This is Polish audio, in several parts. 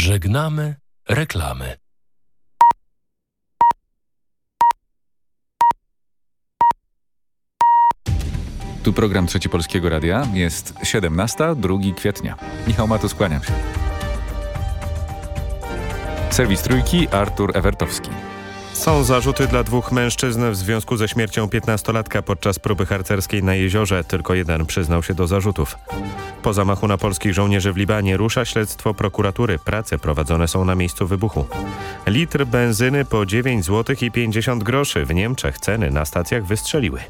Żegnamy reklamy. Tu program Trzeci Polskiego Radia. Jest 17, 2 kwietnia. Michał Matus, skłaniam się. Serwis Trójki, Artur Ewertowski. Są zarzuty dla dwóch mężczyzn w związku ze śmiercią 15-latka podczas próby harcerskiej na jeziorze. Tylko jeden przyznał się do zarzutów. Po zamachu na polskich żołnierzy w Libanie rusza śledztwo prokuratury. Prace prowadzone są na miejscu wybuchu. Litr benzyny po 9 zł i 50 groszy. W Niemczech ceny na stacjach wystrzeliły.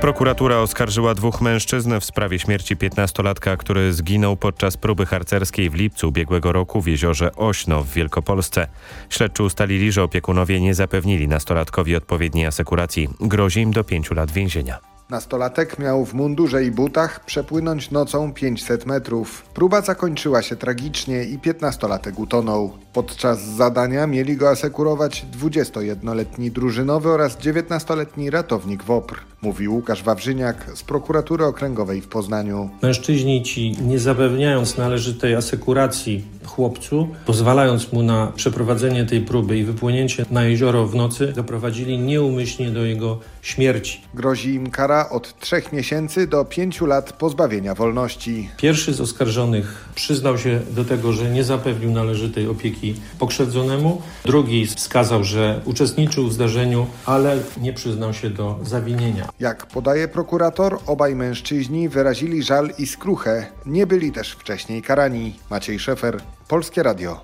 Prokuratura oskarżyła dwóch mężczyzn w sprawie śmierci 15-latka, który zginął podczas próby harcerskiej w lipcu ubiegłego roku w jeziorze Ośno w Wielkopolsce. Śledczy ustalili, że opiekunowie nie zapewnili nastolatkowi odpowiedniej asekuracji. Grozi im do pięciu lat więzienia. Nastolatek miał w mundurze i butach przepłynąć nocą 500 metrów. Próba zakończyła się tragicznie i 15-latek utonął. Podczas zadania mieli go asekurować 21-letni drużynowy oraz 19-letni ratownik WOPR, mówił Łukasz Wawrzyniak z prokuratury okręgowej w Poznaniu. Mężczyźni ci, nie zapewniając należytej asekuracji chłopcu, pozwalając mu na przeprowadzenie tej próby i wypłynięcie na jezioro w nocy, doprowadzili nieumyślnie do jego śmierci. Grozi im kara od 3 miesięcy do 5 lat pozbawienia wolności. Pierwszy z oskarżonych przyznał się do tego, że nie zapewnił należytej opieki pokrzywdzonemu. Drugi wskazał, że uczestniczył w zdarzeniu, ale nie przyznał się do zawinienia. Jak podaje prokurator, obaj mężczyźni wyrazili żal i skruchę. Nie byli też wcześniej karani. Maciej Szefer, Polskie Radio.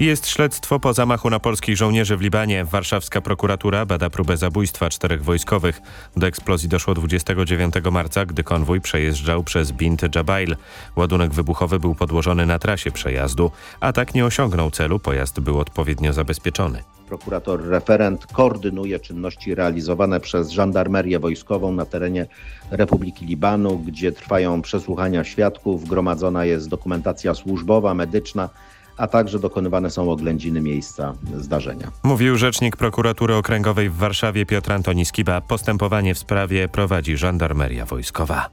Jest śledztwo po zamachu na polskich żołnierzy w Libanie. Warszawska prokuratura bada próbę zabójstwa czterech wojskowych. Do eksplozji doszło 29 marca, gdy konwój przejeżdżał przez Bint Jabail. Ładunek wybuchowy był podłożony na trasie przejazdu. Atak nie osiągnął celu, pojazd był odpowiednio zabezpieczony. Prokurator referent koordynuje czynności realizowane przez żandarmerię wojskową na terenie Republiki Libanu, gdzie trwają przesłuchania świadków, gromadzona jest dokumentacja służbowa, medyczna, a także dokonywane są oględziny miejsca zdarzenia. Mówił rzecznik prokuratury okręgowej w Warszawie Piotr Antoni Skiba. Postępowanie w sprawie prowadzi żandarmeria wojskowa.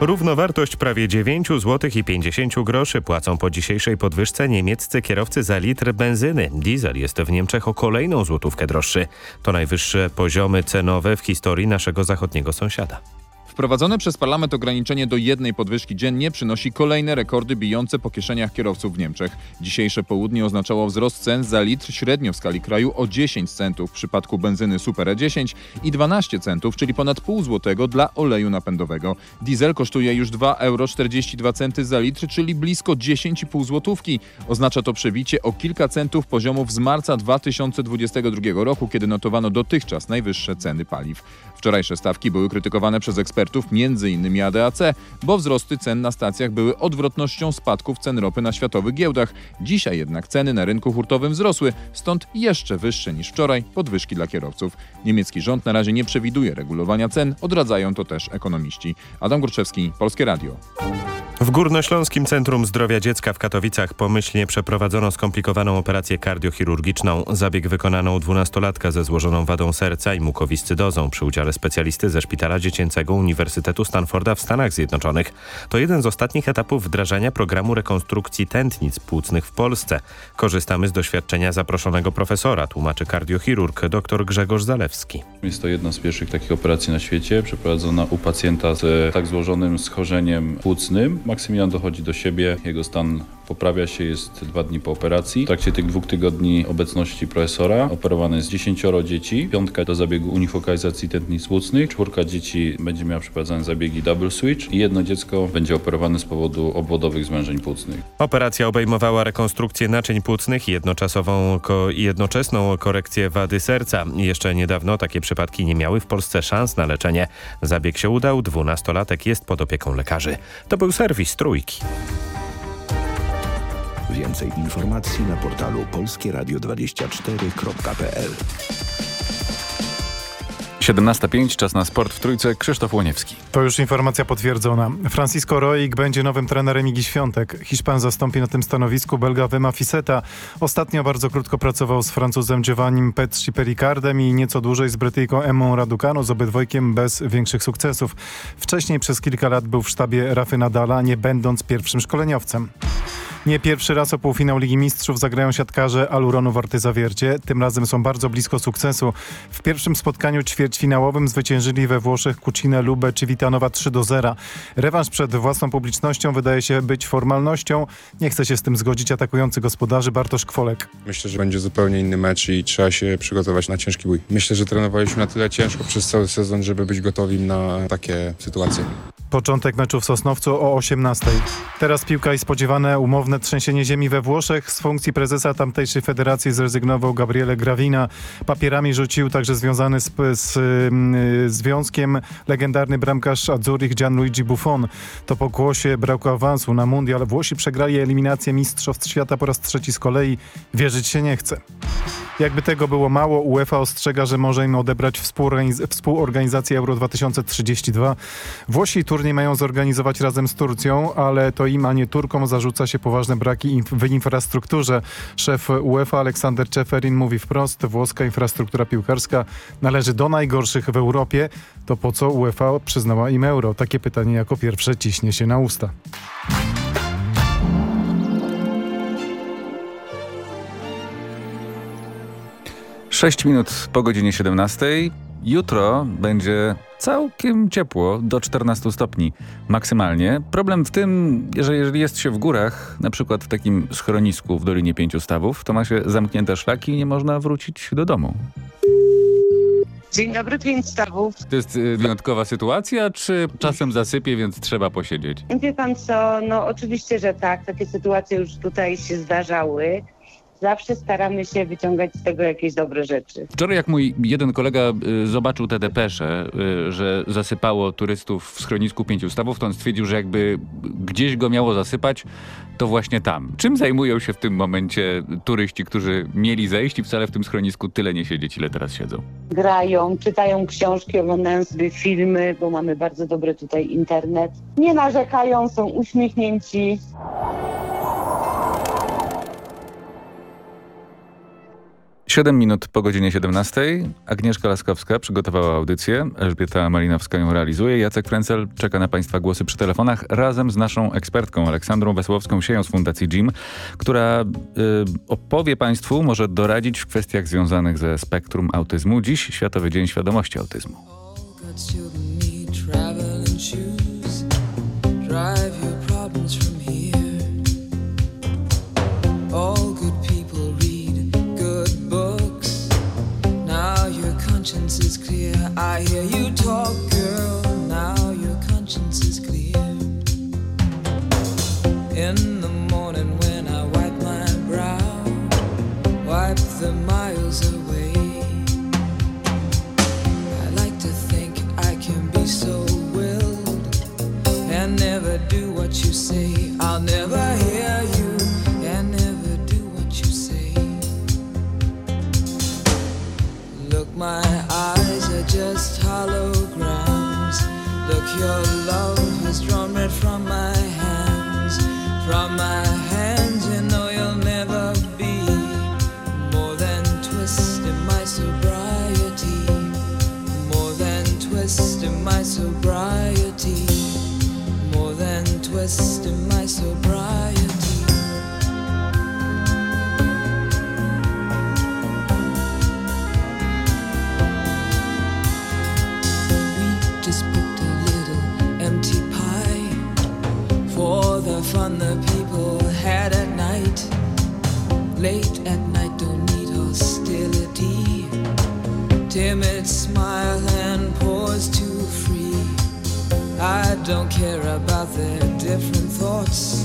Równowartość prawie 9 zł i 50 groszy płacą po dzisiejszej podwyżce niemieccy kierowcy za litr benzyny. Diesel jest w Niemczech o kolejną złotówkę droższy. To najwyższe poziomy cenowe w historii naszego zachodniego sąsiada. Wprowadzone przez parlament ograniczenie do jednej podwyżki dziennie przynosi kolejne rekordy bijące po kieszeniach kierowców w Niemczech. Dzisiejsze południe oznaczało wzrost cen za litr średnio w skali kraju o 10 centów w przypadku benzyny Super E10 i 12 centów, czyli ponad pół złotego dla oleju napędowego. Diesel kosztuje już 2,42 euro za litr, czyli blisko 10,5 złotówki. Oznacza to przebicie o kilka centów poziomów z marca 2022 roku, kiedy notowano dotychczas najwyższe ceny paliw. Wczorajsze stawki były krytykowane przez ekspertów, m.in. ADAC, bo wzrosty cen na stacjach były odwrotnością spadków cen ropy na światowych giełdach. Dzisiaj jednak ceny na rynku hurtowym wzrosły, stąd jeszcze wyższe niż wczoraj podwyżki dla kierowców. Niemiecki rząd na razie nie przewiduje regulowania cen, odradzają to też ekonomiści. Adam Górczewski, Polskie Radio. W Górnośląskim Centrum Zdrowia Dziecka w Katowicach pomyślnie przeprowadzono skomplikowaną operację kardiochirurgiczną. Zabieg wykonano u dwunastolatka ze złożoną wadą serca i mukowiscydozą przy udziale specjalisty ze Szpitala Dziecięcego Uniwersytetu Stanforda w Stanach Zjednoczonych. To jeden z ostatnich etapów wdrażania programu rekonstrukcji tętnic płucnych w Polsce. Korzystamy z doświadczenia zaproszonego profesora, tłumaczy kardiochirurg dr Grzegorz Zalewski. Jest to jedna z pierwszych takich operacji na świecie, przeprowadzona u pacjenta z tak złożonym schorzeniem płucnym. Maksymilian dochodzi do siebie, jego stan poprawia się, jest dwa dni po operacji. W trakcie tych dwóch tygodni obecności profesora operowane jest dziesięcioro dzieci, piątka do zabiegu unifokalizacji tętnic płucnych, czwórka dzieci będzie miała przeprowadzane zabiegi double switch i jedno dziecko będzie operowane z powodu obwodowych zmężeń płucnych. Operacja obejmowała rekonstrukcję naczyń płucnych i jednoczasową ko jednoczesną korekcję wady serca. Jeszcze niedawno takie przypadki nie miały w Polsce szans na leczenie. Zabieg się udał, dwunastolatek jest pod opieką lekarzy. To był serwis Trójki. Więcej informacji na portalu polskieradio24.pl 17.05, czas na sport w Trójce, Krzysztof Łoniewski. To już informacja potwierdzona. Francisco Roig będzie nowym trenerem Igi Świątek. Hiszpan zastąpi na tym stanowisku Belga Wema Fiseta. Ostatnio bardzo krótko pracował z Francuzem Giovannim Petri Pericardem i nieco dłużej z Brytyjką Emmą Raducanu, z obydwojkiem bez większych sukcesów. Wcześniej przez kilka lat był w sztabie Rafy Nadala, nie będąc pierwszym szkoleniowcem. Nie pierwszy raz o półfinał Ligi Mistrzów zagrają siatkarze Aluronu Warty Zawiercie. Tym razem są bardzo blisko sukcesu. W pierwszym spotkaniu ćwierćfinałowym zwyciężyli we Włoszech Kucinę, Lubę czy Witanowa 3 do 0. Rewanż przed własną publicznością wydaje się być formalnością. Nie chce się z tym zgodzić atakujący gospodarzy Bartosz Kwolek. Myślę, że będzie zupełnie inny mecz i trzeba się przygotować na ciężki bój. Myślę, że trenowaliśmy na tyle ciężko przez cały sezon, żeby być gotowi na takie sytuacje. Początek meczu w Sosnowcu o 18. Teraz piłka i spodziewane umowne trzęsienie ziemi we Włoszech. Z funkcji prezesa tamtejszej federacji zrezygnował Gabriele Gravina. Papierami rzucił także związany z, z y, związkiem legendarny bramkarz Azzurich Gianluigi Buffon. To po głosie braku awansu na mundial. Włosi przegrali eliminację Mistrzostw Świata po raz trzeci z kolei. Wierzyć się nie chce. Jakby tego było mało, UEFA ostrzega, że może im odebrać współorganiz współorganizację Euro 2032. Włosi turniej mają zorganizować razem z Turcją, ale to im, a nie Turkom zarzuca się poważne braki w infrastrukturze. Szef UEFA Aleksander Czeferin mówi wprost, włoska infrastruktura piłkarska należy do najgorszych w Europie. To po co UEFA przyznała im euro? Takie pytanie jako pierwsze ciśnie się na usta. 6 minut po godzinie 17. Jutro będzie całkiem ciepło, do 14 stopni maksymalnie. Problem w tym, że jeżeli jest się w górach, na przykład w takim schronisku w Dolinie Pięciu Stawów, to ma się zamknięte szlaki i nie można wrócić do domu. Dzień dobry, pięć stawów. To jest y, wyjątkowa sytuacja, czy czasem zasypie, więc trzeba posiedzieć? Wie pan co, no oczywiście, że tak. Takie sytuacje już tutaj się zdarzały zawsze staramy się wyciągać z tego jakieś dobre rzeczy. Wczoraj jak mój jeden kolega y, zobaczył te depesze, y, że zasypało turystów w schronisku pięciu stawów, to on stwierdził, że jakby gdzieś go miało zasypać, to właśnie tam. Czym zajmują się w tym momencie turyści, którzy mieli zejść i wcale w tym schronisku tyle nie siedzieć, ile teraz siedzą? Grają, czytają książki, oglądają sobie filmy, bo mamy bardzo dobry tutaj internet. Nie narzekają, są uśmiechnięci. 7 minut po godzinie 17. Agnieszka Laskowska przygotowała audycję. Elżbieta Malinowska ją realizuje. Jacek Frencel czeka na Państwa głosy przy telefonach razem z naszą ekspertką Aleksandrą Wesłowską-Sieją z Fundacji JIM, która y, opowie Państwu, może doradzić w kwestiach związanych ze spektrum autyzmu. Dziś Światowy Dzień Świadomości Autyzmu. Is clear. I hear you talk, girl. Now your conscience is clear. In the morning when I wipe my brow, wipe the miles away. I like to think I can be so willed and never do what you say. I'll never hear you your Timid smile and pause too free. I don't care about their different thoughts.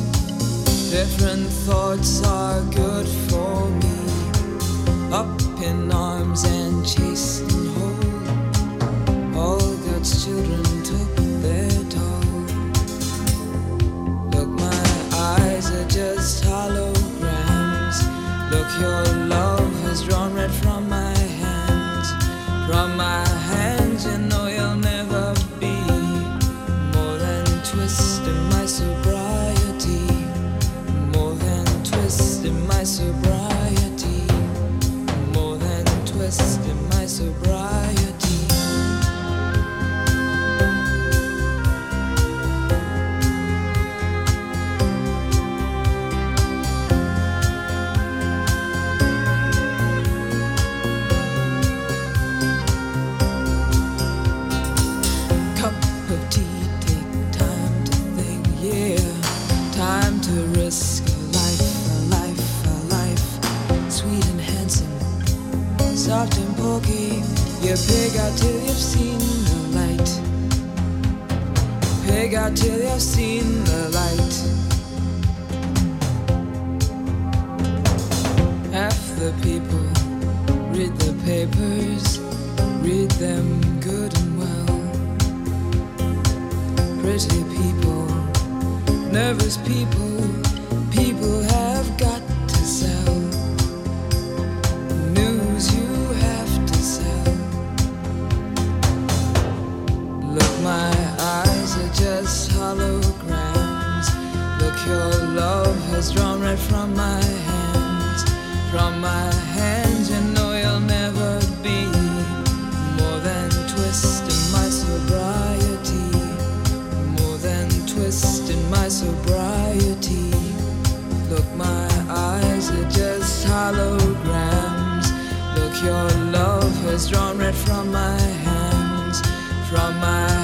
Different thoughts are good has drawn red from my hands. From my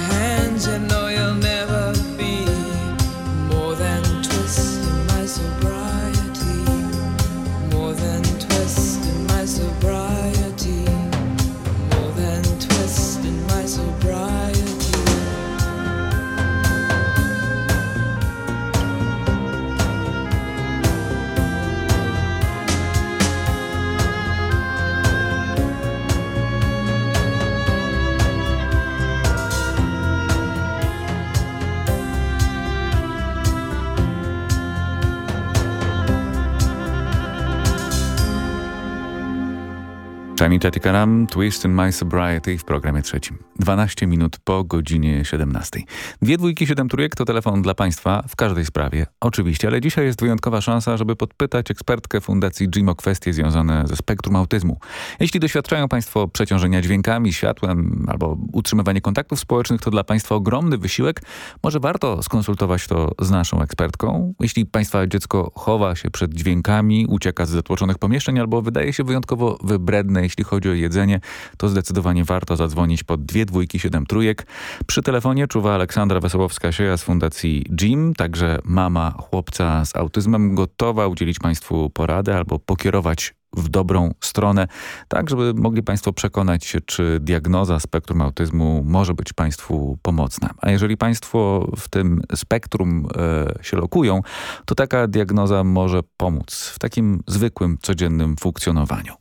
Chatikaram, Twist in My Sobriety w programie trzecim. 12 minut po godzinie 17. Dwie dwójki, siedem trójek to telefon dla Państwa w każdej sprawie. Oczywiście, ale dzisiaj jest wyjątkowa szansa, żeby podpytać ekspertkę Fundacji Jim o kwestie związane ze spektrum autyzmu. Jeśli doświadczają Państwo przeciążenia dźwiękami, światłem albo utrzymywanie kontaktów społecznych, to dla Państwa ogromny wysiłek. Może warto skonsultować to z naszą ekspertką. Jeśli Państwa dziecko chowa się przed dźwiękami, ucieka z zatłoczonych pomieszczeń albo wydaje się wyjątkowo wybredne, jeśli chodzi o jedzenie, to zdecydowanie warto zadzwonić pod dwie dwójki, siedem trójek. Przy telefonie czuwa Aleksandra Wesołowska-Sieja z Fundacji Jim, także mama chłopca z autyzmem, gotowa udzielić Państwu porady albo pokierować w dobrą stronę, tak żeby mogli Państwo przekonać się, czy diagnoza spektrum autyzmu może być Państwu pomocna. A jeżeli Państwo w tym spektrum e, się lokują, to taka diagnoza może pomóc w takim zwykłym, codziennym funkcjonowaniu.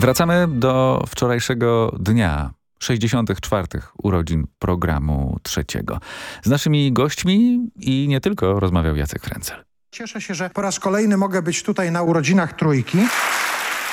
Wracamy do wczorajszego dnia, 64. urodzin programu trzeciego. Z naszymi gośćmi i nie tylko rozmawiał Jacek Frencel. Cieszę się, że po raz kolejny mogę być tutaj na urodzinach trójki.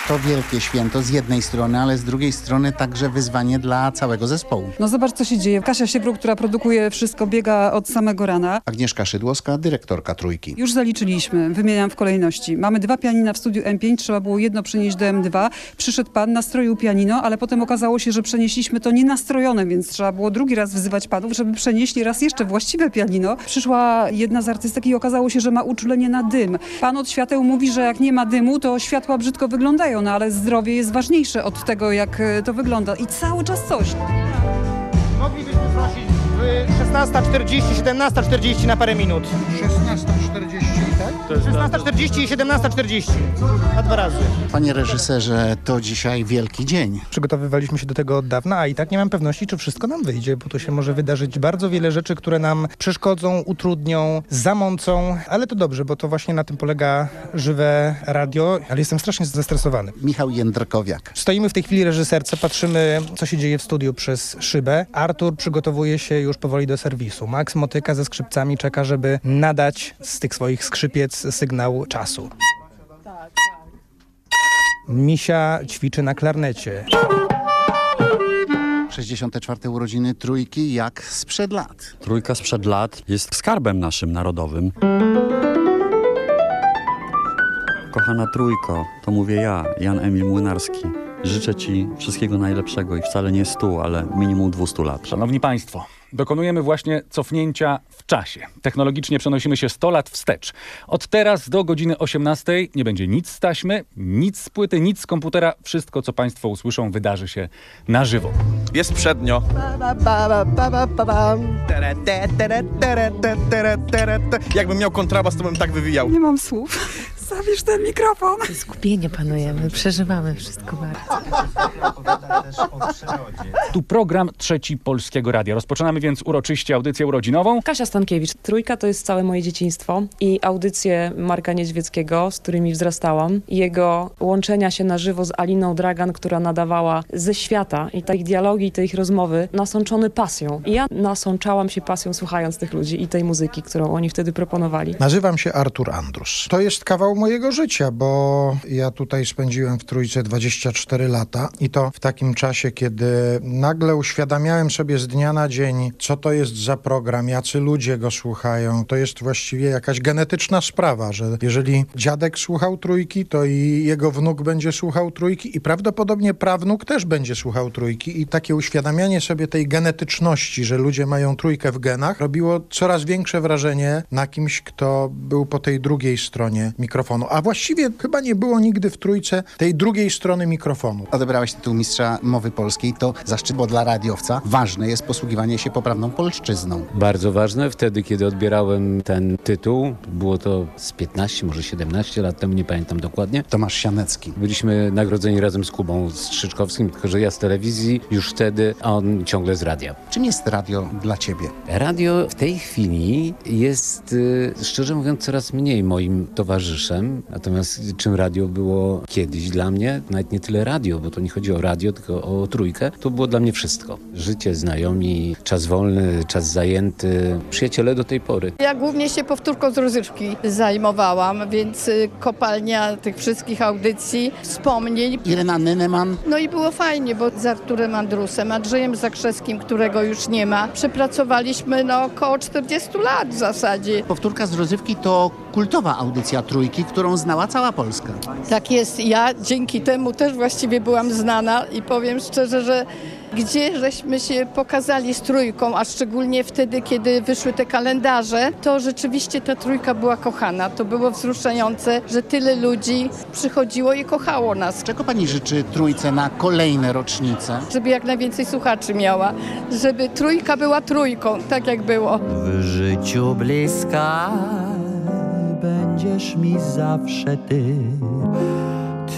To wielkie święto z jednej strony, ale z drugiej strony także wyzwanie dla całego zespołu. No zobacz, co się dzieje. Kasia Siebru, która produkuje wszystko, biega od samego rana. Agnieszka Szydłowska, dyrektorka trójki. Już zaliczyliśmy, wymieniam w kolejności. Mamy dwa pianina w studiu M5, trzeba było jedno przenieść do M2. Przyszedł pan, nastroił pianino, ale potem okazało się, że przenieśliśmy to nienastrojone, więc trzeba było drugi raz wzywać panów, żeby przenieśli raz jeszcze właściwe pianino. Przyszła jedna z artystek i okazało się, że ma uczulenie na dym. Pan od świateł mówi, że jak nie ma dymu, to światła brzydko wyglądają, no ale zdrowie jest ważniejsze od tego, jak e, to wygląda. I cały czas coś. Moglibyśmy prosić w 16.40, 17.40 na parę minut. 16.40, tak? 16.40 i 17.40. Na dwa razy. Panie reżyserze, to dzisiaj wielki dzień. Przygotowywaliśmy się do tego od dawna, a i tak nie mam pewności, czy wszystko nam wyjdzie, bo tu się może wydarzyć bardzo wiele rzeczy, które nam przeszkodzą, utrudnią, zamącą, ale to dobrze, bo to właśnie na tym polega żywe radio, ale jestem strasznie zestresowany. Michał Jędrkowiak. Stoimy w tej chwili reżyserce, patrzymy, co się dzieje w studiu przez szybę. Artur przygotowuje się już powoli do serwisu. Max motyka ze skrzypcami czeka, żeby nadać z tych swoich skrzypiec sygnał czasu. Misia ćwiczy na klarnecie. 64. urodziny trójki jak sprzed lat. Trójka sprzed lat jest skarbem naszym narodowym. Kochana trójko, to mówię ja, Jan Emil Młynarski. Życzę Ci wszystkiego najlepszego i wcale nie 100, ale minimum 200 lat. Szanowni Państwo, dokonujemy właśnie cofnięcia w czasie. Technologicznie przenosimy się 100 lat wstecz. Od teraz do godziny 18 nie będzie nic z taśmy, nic z płyty, nic z komputera. Wszystko, co Państwo usłyszą, wydarzy się na żywo. Jest przednio. Jakbym miał kontrabas, to bym tak wywijał. Nie mam słów. Zostawisz ten mikrofon. Skupienie panujemy, przeżywamy wszystko bardzo. Tu program Trzeci Polskiego Radia. Rozpoczynamy więc uroczyście audycję urodzinową. Kasia Stankiewicz. Trójka to jest całe moje dzieciństwo i audycje Marka Niedźwieckiego, z którymi wzrastałam. Jego łączenia się na żywo z Aliną Dragan, która nadawała ze świata i te ich dialogi, i te ich rozmowy nasączone pasją. I ja nasączałam się pasją słuchając tych ludzi i tej muzyki, którą oni wtedy proponowali. Nazywam się Artur Andrus. To jest kawał mojego życia, bo ja tutaj spędziłem w Trójce 24 lata i to w takim czasie, kiedy nagle uświadamiałem sobie z dnia na dzień, co to jest za program, jacy ludzie go słuchają. To jest właściwie jakaś genetyczna sprawa, że jeżeli dziadek słuchał Trójki, to i jego wnuk będzie słuchał Trójki i prawdopodobnie prawnuk też będzie słuchał Trójki i takie uświadamianie sobie tej genetyczności, że ludzie mają Trójkę w genach, robiło coraz większe wrażenie na kimś, kto był po tej drugiej stronie mikrofonu. A właściwie chyba nie było nigdy w Trójce tej drugiej strony mikrofonu. Odebrałeś tytuł mistrza mowy polskiej, to zaszczyt, bo dla radiowca ważne jest posługiwanie się poprawną polszczyzną. Bardzo ważne. Wtedy, kiedy odbierałem ten tytuł, było to z 15, może 17 lat temu, nie pamiętam dokładnie. Tomasz Sianecki. Byliśmy nagrodzeni razem z Kubą Strzyczkowskim, tylko że ja z telewizji już wtedy, a on ciągle z radia. Czym jest radio dla ciebie? Radio w tej chwili jest, y, szczerze mówiąc, coraz mniej moim towarzyszem. Natomiast czym radio było kiedyś dla mnie, nawet nie tyle radio, bo to nie chodzi o radio, tylko o trójkę, to było dla mnie wszystko. Życie, znajomi, czas wolny, czas zajęty, przyjaciele do tej pory. Ja głównie się powtórką z rozrywki zajmowałam, więc y, kopalnia tych wszystkich audycji, wspomnień. Irena Nyneman. No i było fajnie, bo z Arturem Andrusem, Andrzejem Zakrzewskim, którego już nie ma, przepracowaliśmy no około 40 lat w zasadzie. Powtórka z rozrywki to kultowa audycja Trójki, którą znała cała Polska. Tak jest. Ja dzięki temu też właściwie byłam znana i powiem szczerze, że gdzie żeśmy się pokazali z trójką, a szczególnie wtedy, kiedy wyszły te kalendarze, to rzeczywiście ta trójka była kochana. To było wzruszające, że tyle ludzi przychodziło i kochało nas. Czego pani życzy trójce na kolejne rocznice? Żeby jak najwięcej słuchaczy miała, żeby trójka była trójką, tak jak było. W życiu bliska będziesz mi zawsze ty,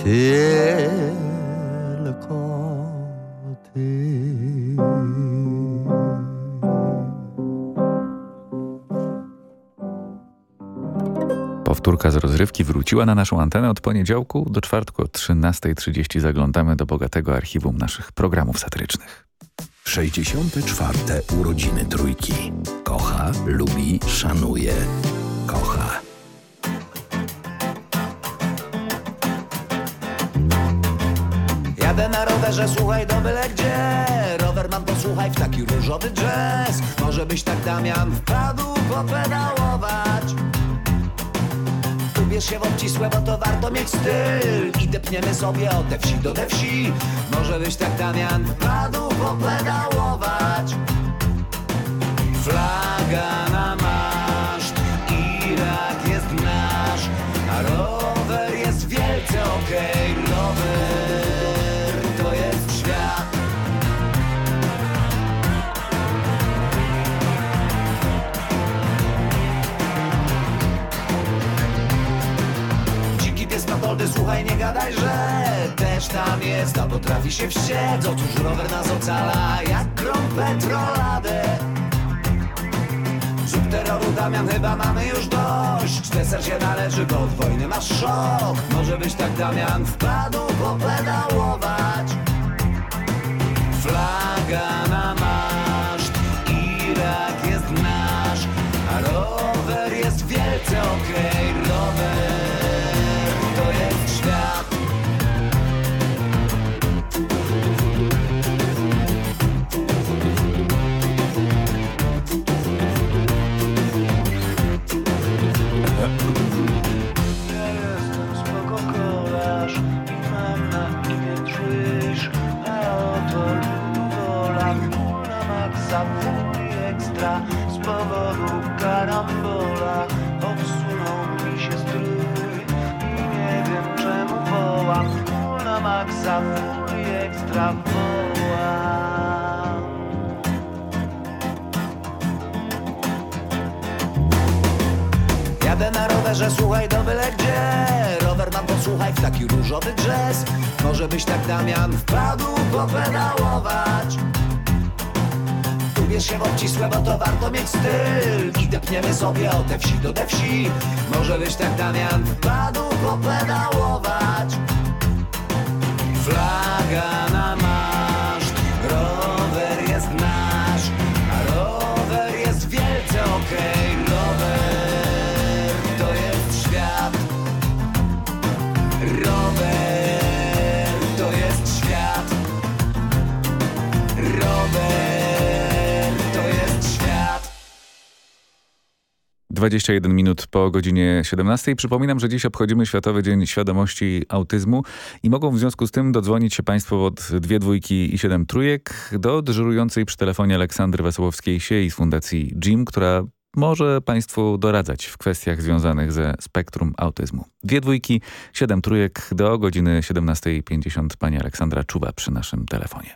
tylko ty. Powtórka z rozrywki wróciła na naszą antenę od poniedziałku do czwartku o 13.30. Zaglądamy do bogatego archiwum naszych programów satyrycznych. 64. urodziny trójki. Kocha, lubi, szanuje. Kocha. Jadę na rowerze, słuchaj do byle gdzie. Rower mam posłuchaj w taki różowy jazz Może byś tak Damian wpadł popedałować. Ubierz się w obcisłe, bo to warto mieć styl. I depniemy sobie od te wsi do te wsi. Może byś tak Damian wpadł popedałować. Flaga na maszt słuchaj, nie gadaj, że też tam jest, albo trafi się wściec. Otóż rower nas ocala, jak grom petroladę. Zrób terroru, Damian, chyba mamy już dość. Deser się należy, bo od wojny masz szok. Może być tak, Damian, wpadł popedałować. Flaga na maszt, Irak jest nasz, a rower jest wielce okej. Rower full i ekstra wołam. Jadę na rowerze, słuchaj do byle gdzie. Rower mam posłuchaj w taki różowy drzes Może byś tak Damian wpadł popedałować. Ubierz się w obcisłe, bo to warto mieć styl. I depniemy sobie od te wsi do te wsi. Może byś tak Damian wpadł popedałować Flaga 21 minut po godzinie 17. Przypominam, że dziś obchodzimy Światowy Dzień Świadomości Autyzmu i mogą w związku z tym dodzwonić się Państwo od dwie dwójki i siedem trójek do dyżurującej przy telefonie Aleksandry Wesołowskiej-Siej z Fundacji JIM, która może Państwu doradzać w kwestiach związanych ze spektrum autyzmu. Dwie dwójki, siedem trójek do godziny 17.50 pani Aleksandra czuwa przy naszym telefonie.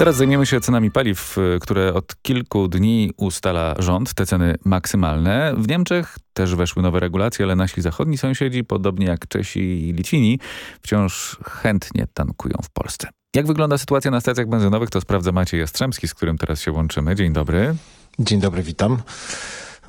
Teraz zajmiemy się cenami paliw, y, które od kilku dni ustala rząd, te ceny maksymalne. W Niemczech też weszły nowe regulacje, ale nasi zachodni sąsiedzi, podobnie jak Czesi i Litwini, wciąż chętnie tankują w Polsce. Jak wygląda sytuacja na stacjach benzynowych, to sprawdza Maciej Jastrzębski, z którym teraz się łączymy. Dzień dobry. Dzień dobry, witam.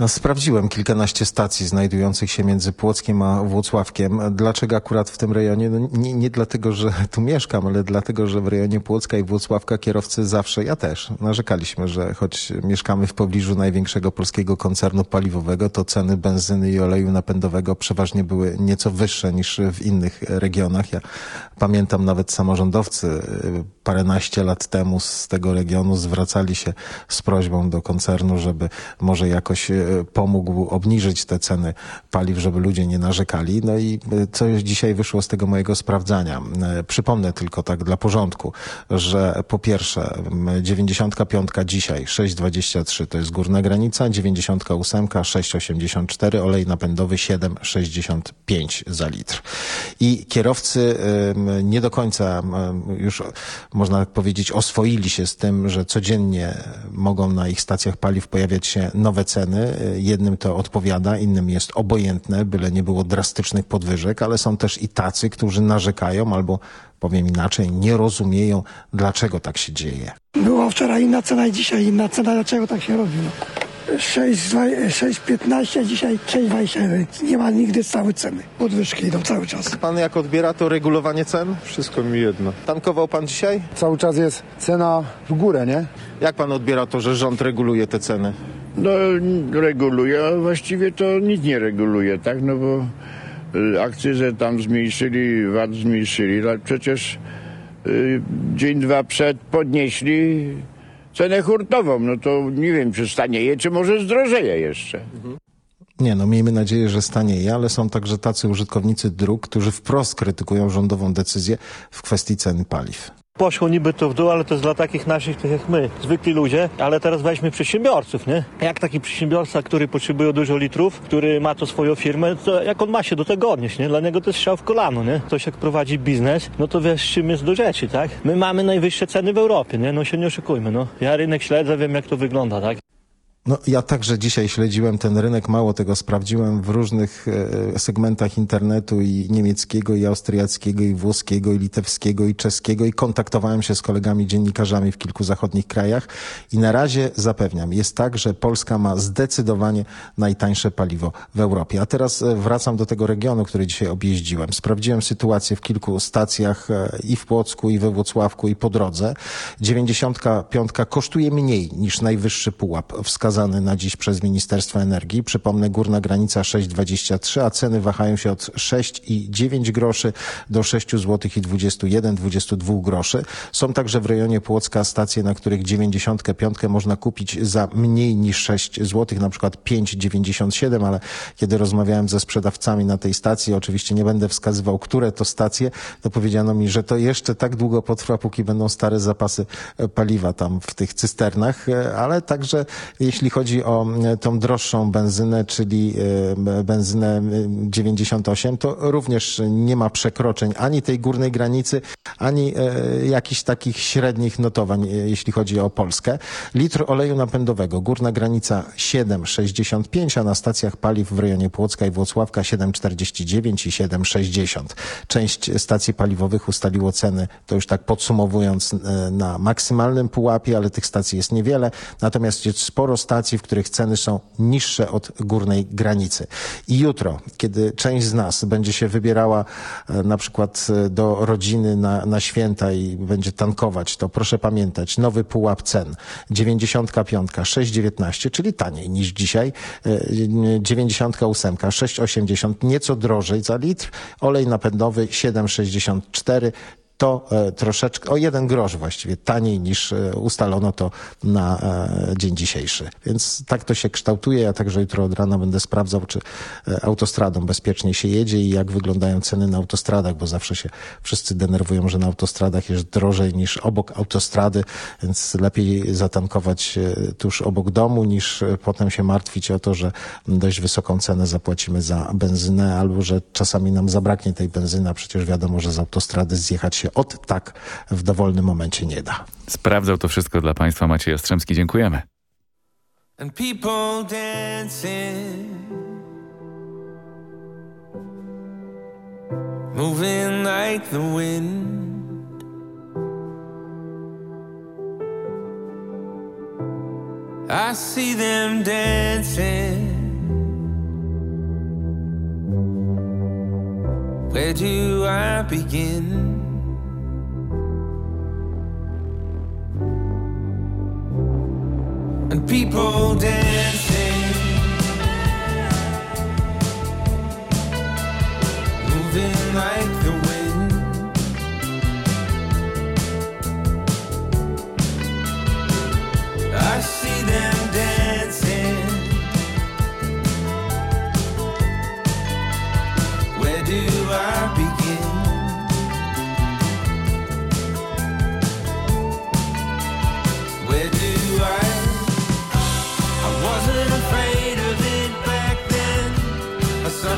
No, sprawdziłem kilkanaście stacji znajdujących się między Płockiem a Włocławkiem. Dlaczego akurat w tym rejonie? No, nie, nie dlatego, że tu mieszkam, ale dlatego, że w rejonie Płocka i Włocławka kierowcy zawsze, ja też, narzekaliśmy, że choć mieszkamy w pobliżu największego polskiego koncernu paliwowego, to ceny benzyny i oleju napędowego przeważnie były nieco wyższe niż w innych regionach. Ja pamiętam nawet samorządowcy y, paręnaście lat temu z tego regionu zwracali się z prośbą do koncernu, żeby może jakoś y, pomógł obniżyć te ceny paliw, żeby ludzie nie narzekali. No i y, co dzisiaj wyszło z tego mojego sprawdzania? Y, Przypomnę tylko tak dla porządku, że po pierwsze mm, 95 dzisiaj 6,23 to jest górna granica, 98 6,84 olej napędowy 7,65 za litr. I kierowcy nie do końca już można powiedzieć oswoili się z tym, że codziennie mogą na ich stacjach paliw pojawiać się nowe ceny. Jednym to odpowiada, innym jest obojętne, byle nie było drastycznych podwyżek, ale są też i tacy, którzy narzekają albo powiem inaczej, nie rozumieją, dlaczego tak się dzieje. Była wczoraj inna cena i dzisiaj inna cena, dlaczego tak się robi? No. 6,15, dzisiaj 6,20. Nie ma nigdy stałej ceny. Podwyżki idą cały czas. Pan jak odbiera to regulowanie cen? Wszystko mi jedno. Tankował pan dzisiaj? Cały czas jest cena w górę, nie? Jak pan odbiera to, że rząd reguluje te ceny? No reguluje, a właściwie to nic nie reguluje, tak? No bo y, akcyzę tam zmniejszyli, VAT zmniejszyli, ale przecież y, dzień, dwa przed podnieśli cenę hurtową. No to nie wiem, czy stanieje, czy może zdrożeje jeszcze. Nie, no miejmy nadzieję, że stanieje, ale są także tacy użytkownicy dróg, którzy wprost krytykują rządową decyzję w kwestii ceny paliw. Poszło niby to w dół, ale to jest dla takich naszych, tak jak my, zwykli ludzie. Ale teraz weźmy przedsiębiorców, nie? Jak taki przedsiębiorca, który potrzebuje dużo litrów, który ma to swoją firmę, to jak on ma się do tego odnieść, nie? Dla niego to jest strzał w kolano, nie? Ktoś jak prowadzi biznes, no to wiesz, czym jest do rzeczy, tak? My mamy najwyższe ceny w Europie, nie? No się nie oszukujmy, no. Ja rynek śledzę, wiem jak to wygląda, tak? No, ja także dzisiaj śledziłem ten rynek, mało tego sprawdziłem w różnych e, segmentach internetu i niemieckiego, i austriackiego, i włoskiego, i litewskiego, i czeskiego i kontaktowałem się z kolegami dziennikarzami w kilku zachodnich krajach i na razie zapewniam, jest tak, że Polska ma zdecydowanie najtańsze paliwo w Europie. A teraz e, wracam do tego regionu, który dzisiaj objeździłem. Sprawdziłem sytuację w kilku stacjach e, i w Płocku, i we Włocławku, i po drodze. 95 kosztuje mniej niż najwyższy pułap wskazany na dziś przez Ministerstwo Energii. Przypomnę, górna granica 6,23, a ceny wahają się od 6,9 groszy do 6 zł i 21, 22 groszy. Są także w rejonie Płocka stacje, na których 95 można kupić za mniej niż 6 zł, na przykład 5,97, ale kiedy rozmawiałem ze sprzedawcami na tej stacji, oczywiście nie będę wskazywał, które to stacje, to powiedziano mi, że to jeszcze tak długo potrwa, póki będą stare zapasy paliwa tam w tych cysternach, e, ale także jeśli jeśli chodzi o e, tą droższą benzynę, czyli e, benzynę e, 98, to również nie ma przekroczeń ani tej górnej granicy, ani e, jakichś takich średnich notowań, e, jeśli chodzi o Polskę. Litr oleju napędowego, górna granica 7,65, a na stacjach paliw w rejonie Płocka i Włocławka 7,49 i 7,60. Część stacji paliwowych ustaliło ceny, to już tak podsumowując, e, na maksymalnym pułapie, ale tych stacji jest niewiele. Natomiast jest sporo stacji, w których ceny są niższe od górnej granicy. I jutro, kiedy część z nas będzie się wybierała e, na przykład e, do rodziny na, na święta i będzie tankować, to proszę pamiętać, nowy pułap cen. 95, 6,19, czyli taniej niż dzisiaj, e, 98, 6,80, nieco drożej za litr, olej napędowy 7,64, to e, troszeczkę, o jeden grosz właściwie taniej niż e, ustalono to na e, dzień dzisiejszy. Więc tak to się kształtuje. Ja także jutro od rana będę sprawdzał, czy autostradą bezpiecznie się jedzie i jak wyglądają ceny na autostradach, bo zawsze się wszyscy denerwują, że na autostradach jest drożej niż obok autostrady, więc lepiej zatankować tuż obok domu, niż potem się martwić o to, że dość wysoką cenę zapłacimy za benzynę, albo że czasami nam zabraknie tej benzyny, a przecież wiadomo, że z autostrady zjechać się od tak w dowolnym momencie nie da. Sprawdzał to wszystko dla Państwa Maciej Jastrzębski. Dziękujemy. and people dancing, moving like the wind. I see them dancing. Where do I begin? And people dancing, moving like the wind. I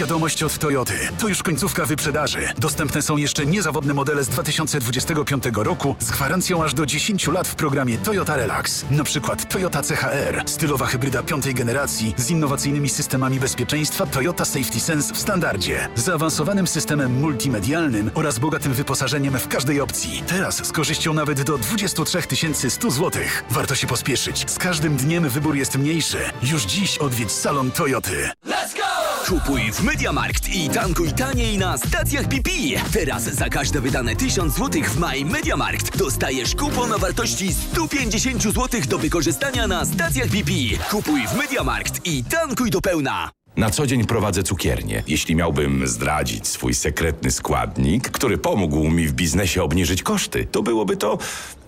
Wiadomość od Toyoty. To już końcówka wyprzedaży. Dostępne są jeszcze niezawodne modele z 2025 roku z gwarancją aż do 10 lat w programie Toyota Relax. Na przykład Toyota CHR, stylowa hybryda piątej generacji z innowacyjnymi systemami bezpieczeństwa Toyota Safety Sense w standardzie, zaawansowanym systemem multimedialnym oraz bogatym wyposażeniem w każdej opcji. Teraz z korzyścią nawet do 23 100 zł. Warto się pospieszyć. Z każdym dniem wybór jest mniejszy. Już dziś odwiedź salon Toyoty. Kupuj w Mediamarkt i tankuj taniej na stacjach BP. Teraz za każde wydane 1000 zł w maj Mediamarkt dostajesz kupon o wartości 150 zł do wykorzystania na stacjach BP. Kupuj w Mediamarkt i tankuj do pełna. Na co dzień prowadzę cukiernię. Jeśli miałbym zdradzić swój sekretny składnik, który pomógł mi w biznesie obniżyć koszty, to byłoby to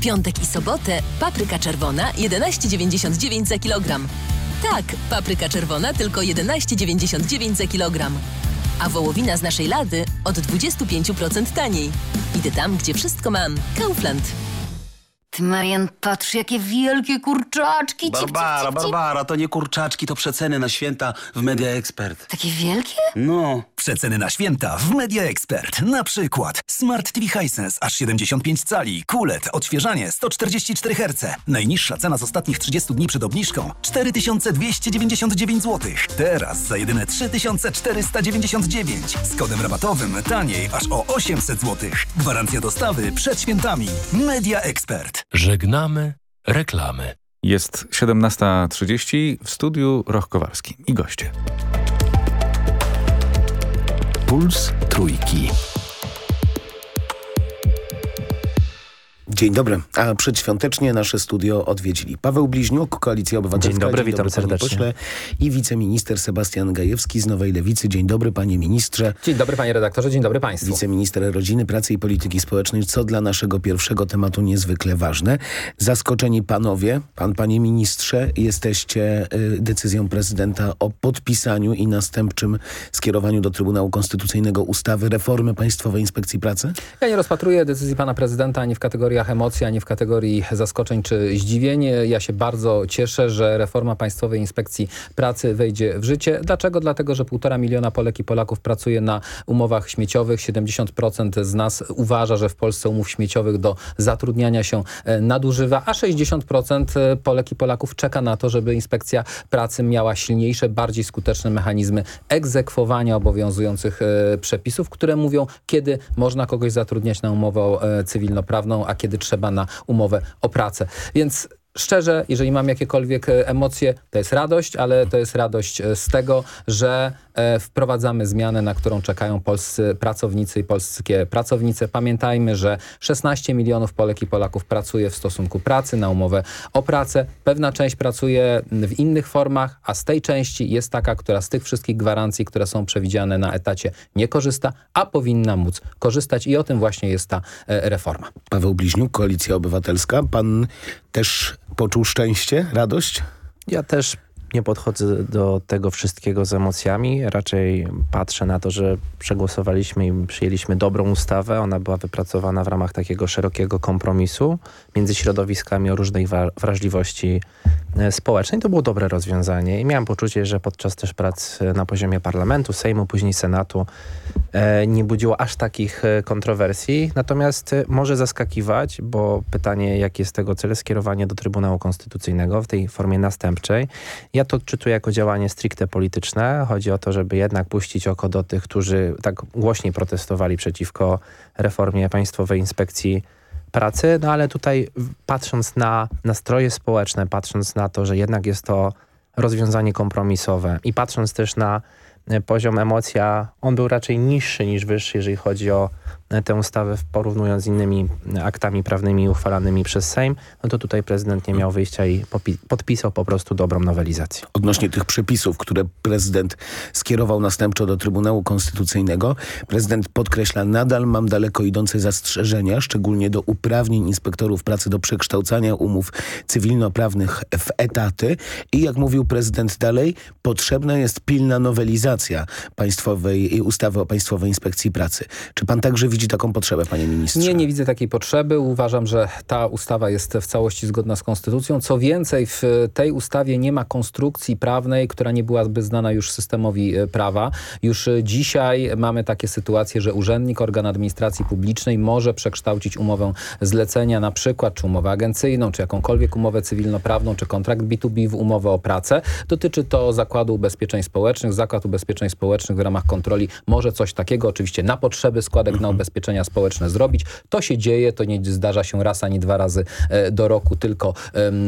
Piątek i sobotę papryka czerwona 11,99 za kilogram. Tak, papryka czerwona tylko 11,99 za kilogram. A wołowina z naszej lady od 25% taniej. Idę tam, gdzie wszystko mam. Kaufland. Ty, Marian, patrz, jakie wielkie kurczaczki. Cip, Barbara, cip, cip. Barbara, to nie kurczaczki, to przeceny na święta w Media Expert. Takie wielkie? No. Przeceny na święta w Media Expert. Na przykład Smart TV Hisense aż 75 cali, QLED, odświeżanie 144 Hz. Najniższa cena z ostatnich 30 dni przed obniżką 4299 zł. Teraz za jedyne 3499. Z kodem rabatowym taniej aż o 800 zł. Gwarancja dostawy przed świętami. Media Expert. Żegnamy reklamy. Jest 17.30 w studiu Roch Kowarski i goście. Puls Trójki. Dzień dobry. A przedświątecznie nasze studio odwiedzili Paweł Bliźniuk, Koalicja Obywatelska. Dzień dobry, witam panie serdecznie. Pośle, I wiceminister Sebastian Gajewski z Nowej Lewicy. Dzień dobry panie ministrze. Dzień dobry panie redaktorze, dzień dobry państwu. Wiceminister Rodziny, Pracy i Polityki Społecznej, co dla naszego pierwszego tematu niezwykle ważne. Zaskoczeni panowie, pan panie ministrze, jesteście y, decyzją prezydenta o podpisaniu i następczym skierowaniu do Trybunału Konstytucyjnego ustawy reformy Państwowej Inspekcji Pracy? Ja nie rozpatruję decyzji pana prezydenta ani w kategoriach emocji, ani w kategorii zaskoczeń czy zdziwień. Ja się bardzo cieszę, że reforma Państwowej Inspekcji Pracy wejdzie w życie. Dlaczego? Dlatego, że półtora miliona Polek i Polaków pracuje na umowach śmieciowych. 70% z nas uważa, że w Polsce umów śmieciowych do zatrudniania się e, nadużywa, a 60% Polek i Polaków czeka na to, żeby Inspekcja Pracy miała silniejsze, bardziej skuteczne mechanizmy egzekwowania obowiązujących e, przepisów, które mówią, kiedy można kogoś zatrudniać na umowę e, cywilnoprawną, a kiedy trzeba na umowę o pracę. Więc Szczerze, jeżeli mam jakiekolwiek e, emocje, to jest radość, ale to jest radość e, z tego, że e, wprowadzamy zmianę, na którą czekają polscy pracownicy i polskie pracownice. Pamiętajmy, że 16 milionów Polek i Polaków pracuje w stosunku pracy na umowę o pracę. Pewna część pracuje w innych formach, a z tej części jest taka, która z tych wszystkich gwarancji, które są przewidziane na etacie nie korzysta, a powinna móc korzystać i o tym właśnie jest ta reforma. Paweł Bliźniuk, Koalicja Obywatelska. Pan też poczuł szczęście, radość? Ja też nie podchodzę do tego wszystkiego z emocjami. Raczej patrzę na to, że przegłosowaliśmy i przyjęliśmy dobrą ustawę. Ona była wypracowana w ramach takiego szerokiego kompromisu między środowiskami o różnej wrażliwości e, społecznej. To było dobre rozwiązanie i miałem poczucie, że podczas też prac e, na poziomie parlamentu, Sejmu, później Senatu e, nie budziło aż takich kontrowersji. Natomiast może zaskakiwać, bo pytanie, jaki jest tego cel, skierowanie do Trybunału Konstytucyjnego w tej formie następczej. Ja to odczytuję jako działanie stricte polityczne. Chodzi o to, żeby jednak puścić oko do tych, którzy tak głośniej protestowali przeciwko reformie Państwowej Inspekcji Pracy. No ale tutaj patrząc na nastroje społeczne, patrząc na to, że jednak jest to rozwiązanie kompromisowe i patrząc też na e, poziom emocja, on był raczej niższy niż wyższy, jeżeli chodzi o tę ustawę porównując z innymi aktami prawnymi uchwalanymi przez Sejm, no to tutaj prezydent nie miał wyjścia i podpisał po prostu dobrą nowelizację. Odnośnie tych przepisów, które prezydent skierował następczo do Trybunału Konstytucyjnego, prezydent podkreśla, nadal mam daleko idące zastrzeżenia, szczególnie do uprawnień inspektorów pracy do przekształcania umów cywilnoprawnych w etaty i jak mówił prezydent dalej, potrzebna jest pilna nowelizacja państwowej ustawy o Państwowej Inspekcji Pracy. Czy pan także widzi taką potrzebę, panie ministrze? Nie, nie widzę takiej potrzeby. Uważam, że ta ustawa jest w całości zgodna z konstytucją. Co więcej, w tej ustawie nie ma konstrukcji prawnej, która nie byłaby znana już systemowi e, prawa. Już e, dzisiaj mamy takie sytuacje, że urzędnik, organ administracji publicznej może przekształcić umowę zlecenia na przykład, czy umowę agencyjną, czy jakąkolwiek umowę cywilnoprawną, czy kontrakt B2B w umowę o pracę. Dotyczy to Zakładu Ubezpieczeń Społecznych. Zakład Ubezpieczeń Społecznych w ramach kontroli może coś takiego, oczywiście na potrzeby składek na ubezpieczenia społeczne zrobić. To się dzieje, to nie zdarza się raz ani dwa razy e, do roku, tylko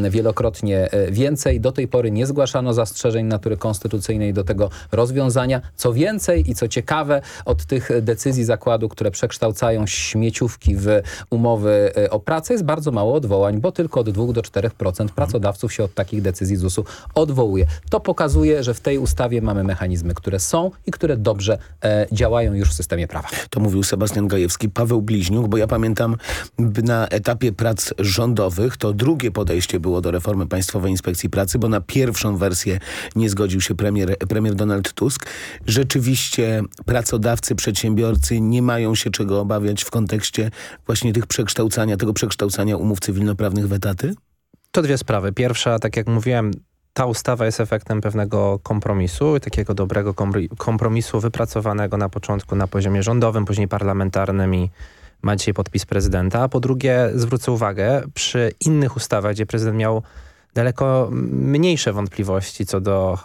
wielokrotnie e, więcej. Do tej pory nie zgłaszano zastrzeżeń natury konstytucyjnej do tego rozwiązania. Co więcej i co ciekawe, od tych decyzji zakładu, które przekształcają śmieciówki w umowy e, o pracę jest bardzo mało odwołań, bo tylko od 2 do 4% pracodawców się od takich decyzji ZUS-u odwołuje. To pokazuje, że w tej ustawie mamy mechanizmy, które są i które dobrze e, działają już w systemie prawa. To mówił Sebastian Gajewski, Paweł Bliźniuk, bo ja pamiętam na etapie prac rządowych to drugie podejście było do reformy Państwowej Inspekcji Pracy, bo na pierwszą wersję nie zgodził się premier, premier Donald Tusk. Rzeczywiście pracodawcy, przedsiębiorcy nie mają się czego obawiać w kontekście właśnie tych przekształcania, tego przekształcania umów cywilnoprawnych w etaty? To dwie sprawy. Pierwsza, tak jak mówiłem, ta ustawa jest efektem pewnego kompromisu, takiego dobrego kompromisu wypracowanego na początku na poziomie rządowym, później parlamentarnym i ma dzisiaj podpis prezydenta. A po drugie, zwrócę uwagę, przy innych ustawach, gdzie prezydent miał daleko mniejsze wątpliwości co do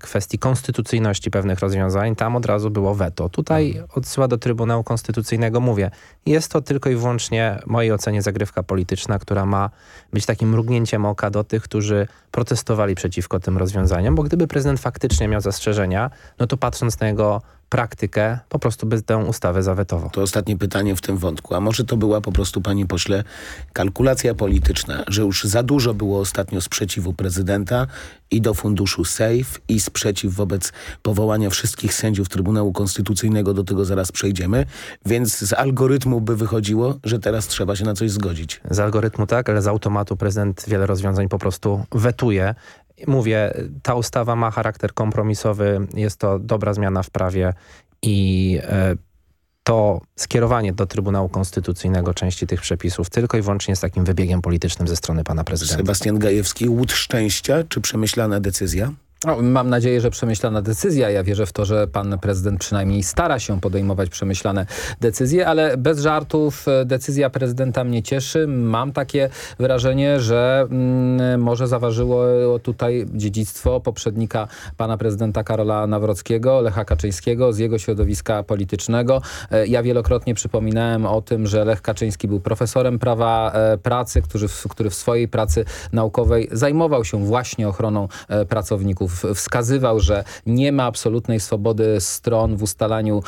kwestii konstytucyjności pewnych rozwiązań, tam od razu było weto. Tutaj mhm. odsyła do Trybunału Konstytucyjnego, mówię, jest to tylko i wyłącznie w mojej ocenie zagrywka polityczna, która ma być takim mrugnięciem oka do tych, którzy protestowali przeciwko tym rozwiązaniom, bo gdyby prezydent faktycznie miał zastrzeżenia, no to patrząc na jego praktykę, po prostu by tę ustawę zawetował. To ostatnie pytanie w tym wątku. A może to była po prostu, panie pośle, kalkulacja polityczna, że już za dużo było ostatnio sprzeciwu prezydenta i do funduszu SAFE i sprzeciw wobec powołania wszystkich sędziów Trybunału Konstytucyjnego, do tego zaraz przejdziemy, więc z algorytmu by wychodziło, że teraz trzeba się na coś zgodzić. Z algorytmu tak, ale z automatu prezydent wiele rozwiązań po prostu wetuje. Mówię, ta ustawa ma charakter kompromisowy, jest to dobra zmiana w prawie i e, to skierowanie do Trybunału Konstytucyjnego części tych przepisów tylko i wyłącznie z takim wybiegiem politycznym ze strony pana prezydenta. Sebastian Gajewski, łód szczęścia czy przemyślana decyzja? No, mam nadzieję, że przemyślana decyzja. Ja wierzę w to, że pan prezydent przynajmniej stara się podejmować przemyślane decyzje, ale bez żartów e, decyzja prezydenta mnie cieszy. Mam takie wrażenie, że mm, może zaważyło tutaj dziedzictwo poprzednika pana prezydenta Karola Nawrockiego, Lecha Kaczyńskiego z jego środowiska politycznego. E, ja wielokrotnie przypominałem o tym, że Lech Kaczyński był profesorem prawa e, pracy, który w, który w swojej pracy naukowej zajmował się właśnie ochroną e, pracowników wskazywał, że nie ma absolutnej swobody stron w ustalaniu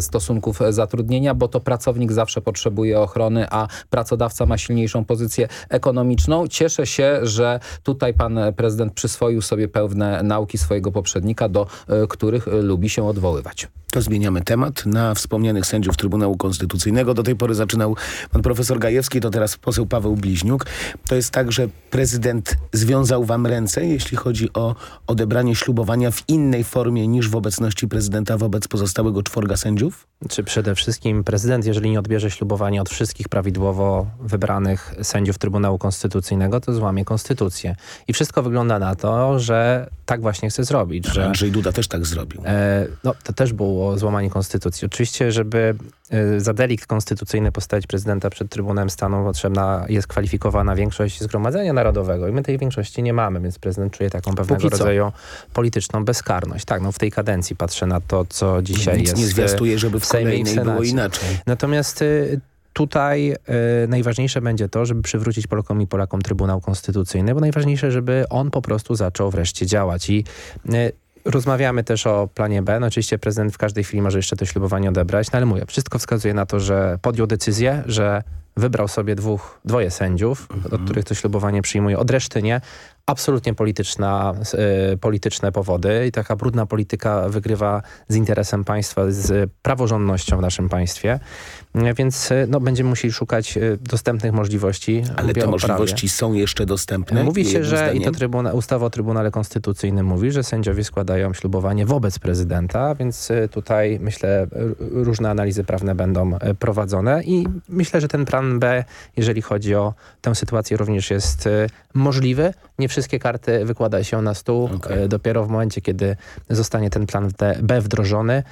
stosunków zatrudnienia, bo to pracownik zawsze potrzebuje ochrony, a pracodawca ma silniejszą pozycję ekonomiczną. Cieszę się, że tutaj pan prezydent przyswoił sobie pewne nauki swojego poprzednika, do e, których lubi się odwoływać. To zmieniamy temat na wspomnianych sędziów Trybunału Konstytucyjnego. Do tej pory zaczynał pan profesor Gajewski, to teraz poseł Paweł Bliźniuk. To jest tak, że prezydent związał wam ręce, jeśli chodzi o odebranie ślubowania w innej formie niż w obecności prezydenta wobec pozostałego czworga sędziów? Czy przede wszystkim prezydent, jeżeli nie odbierze ślubowania od wszystkich prawidłowo wybranych sędziów Trybunału Konstytucyjnego, to złamie konstytucję. I wszystko wygląda na to, że tak właśnie chce zrobić. Że, Andrzej Duda też tak zrobił. E, no, to też było złamanie konstytucji. Oczywiście, żeby e, za delikt konstytucyjny postawić prezydenta przed Trybunałem Stanu potrzebna jest kwalifikowana większość Zgromadzenia Narodowego i my tej większości nie mamy, więc prezydent czuje taką pewnego rodzaju polityczną bezkarność. Tak, no w tej kadencji patrzę na to, co dzisiaj Nic jest nie zwiastuje, żeby w, w kolejnej było inaczej. Natomiast y, tutaj y, najważniejsze będzie to, żeby przywrócić Polakom i Polakom Trybunał Konstytucyjny, bo najważniejsze, żeby on po prostu zaczął wreszcie działać. I y, Rozmawiamy też o planie B. No oczywiście prezydent w każdej chwili może jeszcze to ślubowanie odebrać, no ale mówię, wszystko wskazuje na to, że podjął decyzję, że wybrał sobie dwóch, dwoje sędziów, mhm. od których to ślubowanie przyjmuje, od reszty nie, absolutnie polityczna, y, polityczne powody i taka brudna polityka wygrywa z interesem państwa, z praworządnością w naszym państwie. Więc y, no, będziemy musieli szukać y, dostępnych możliwości. Ale te możliwości są jeszcze dostępne? Mówi się, że zdaniem? i to trybuna, ustawa o Trybunale Konstytucyjnym mówi, że sędziowie składają ślubowanie wobec prezydenta, więc tutaj myślę różne analizy prawne będą prowadzone i myślę, że ten plan B, jeżeli chodzi o tę sytuację również jest możliwy. Nie wszystkie karty wykłada się na stół. Okay. Dopiero w momencie, kiedy zostanie ten plan B wdrożony,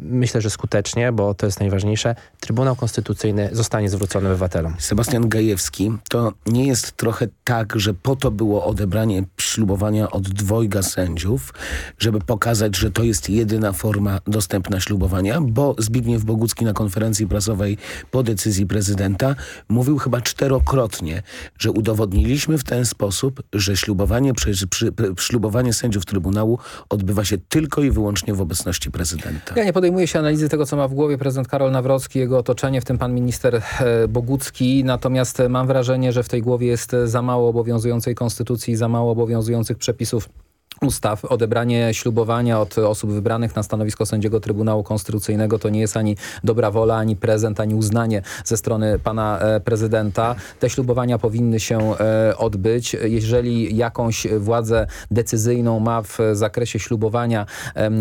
myślę, że skutecznie, bo to jest najważniejsze, Trybunał Konstytucyjny zostanie zwrócony obywatelom. Sebastian Gajewski, to nie jest trochę tak, że po to było odebranie ślubowania od dwojga sędziów, żeby pokazać, że to jest jedyna forma dostępna ślubowania, bo Zbigniew Bogucki na konferencji prasowej po decyzji prezydenta mówił chyba czterokrotnie, że udowodniliśmy w ten sposób, że ślubowanie, przy, przy, ślubowanie sędziów Trybunału odbywa się tylko i wyłącznie w obecności prezydenta. Ja nie podejmuję się analizy tego, co ma w głowie prezydent Karol Nawrocki, jego otoczenie, w tym pan minister e, Bogucki, natomiast mam wrażenie, że w tej głowie jest za mało obowiązującej konstytucji, za mało obowiązujących przepisów ustaw. Odebranie ślubowania od osób wybranych na stanowisko sędziego Trybunału Konstytucyjnego to nie jest ani dobra wola, ani prezent, ani uznanie ze strony pana e, prezydenta. Te ślubowania powinny się e, odbyć. Jeżeli jakąś władzę decyzyjną ma w zakresie ślubowania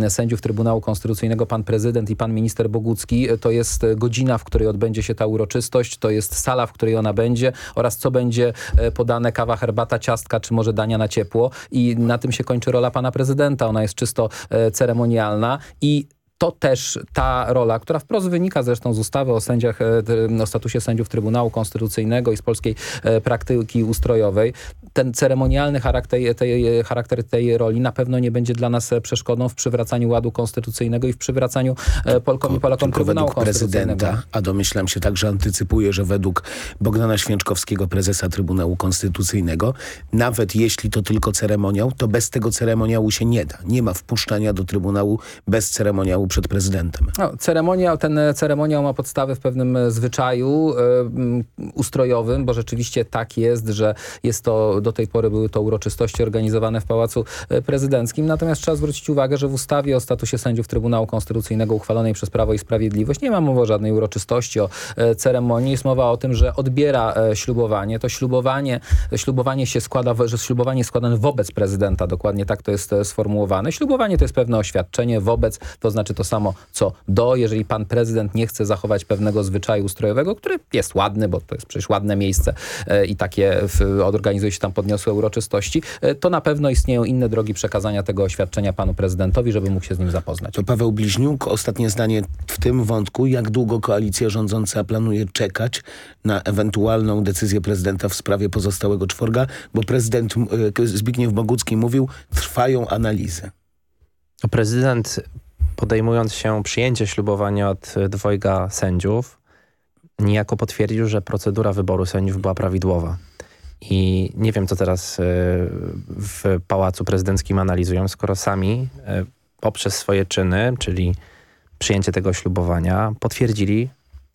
sędziów Trybunału Konstytucyjnego pan prezydent i pan minister Bogucki, to jest godzina, w której odbędzie się ta uroczystość, to jest sala, w której ona będzie oraz co będzie e, podane, kawa, herbata, ciastka, czy może dania na ciepło i na tym się kończy rola pana prezydenta. Ona jest czysto e, ceremonialna i to też ta rola, która wprost wynika zresztą z ustawy o sędziach, e, o statusie sędziów Trybunału Konstytucyjnego i z polskiej e, praktyki ustrojowej. Ten ceremonialny charakter tej, charakter tej roli na pewno nie będzie dla nas przeszkodą w przywracaniu ładu konstytucyjnego i w przywracaniu e, Polkom i Polakom Tylko Trybunału według prezydenta, a domyślam się także antycypuję, że według Bogdana Święczkowskiego, prezesa Trybunału Konstytucyjnego, nawet jeśli to tylko ceremoniał, to bez tego ceremoniału się nie da. Nie ma wpuszczania do Trybunału bez ceremoniału przed prezydentem. No, ceremoniał, ten ceremoniał ma podstawę w pewnym zwyczaju m, ustrojowym, bo rzeczywiście tak jest, że jest to, do tej pory były to uroczystości organizowane w Pałacu e, Prezydenckim. Natomiast trzeba zwrócić uwagę, że w ustawie o statusie sędziów Trybunału Konstytucyjnego uchwalonej przez Prawo i Sprawiedliwość nie ma mowy o żadnej uroczystości, o e, ceremonii. Jest mowa o tym, że odbiera e, ślubowanie. To ślubowanie, ślubowanie się składa, że ślubowanie jest składane wobec prezydenta, dokładnie tak to jest sformułowane. Ślubowanie to jest pewne oświadczenie wobec, to znaczy to samo co do. Jeżeli pan prezydent nie chce zachować pewnego zwyczaju ustrojowego, który jest ładny, bo to jest przecież ładne miejsce i takie w, organizuje się tam podniosłe uroczystości, e, to na pewno istnieją inne drogi przekazania tego oświadczenia panu prezydentowi, żeby mógł się z nim zapoznać. To Paweł Bliźniuk, ostatnie zdanie w tym wątku. Jak długo koalicja rządząca planuje czekać na ewentualną decyzję prezydenta w sprawie pozostałego czworga? Bo prezydent e, Zbigniew Bogucki mówił, trwają analizy. Prezydent podejmując się przyjęcie ślubowania od dwojga sędziów, niejako potwierdził, że procedura wyboru sędziów była prawidłowa. I nie wiem, co teraz e, w Pałacu Prezydenckim analizują, skoro sami e, poprzez swoje czyny, czyli przyjęcie tego ślubowania, potwierdzili,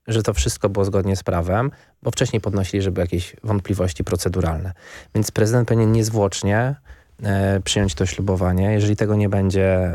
że to wszystko było zgodnie z prawem, bo wcześniej podnosili, że były jakieś wątpliwości proceduralne. Więc prezydent powinien niezwłocznie e, przyjąć to ślubowanie. Jeżeli tego nie będzie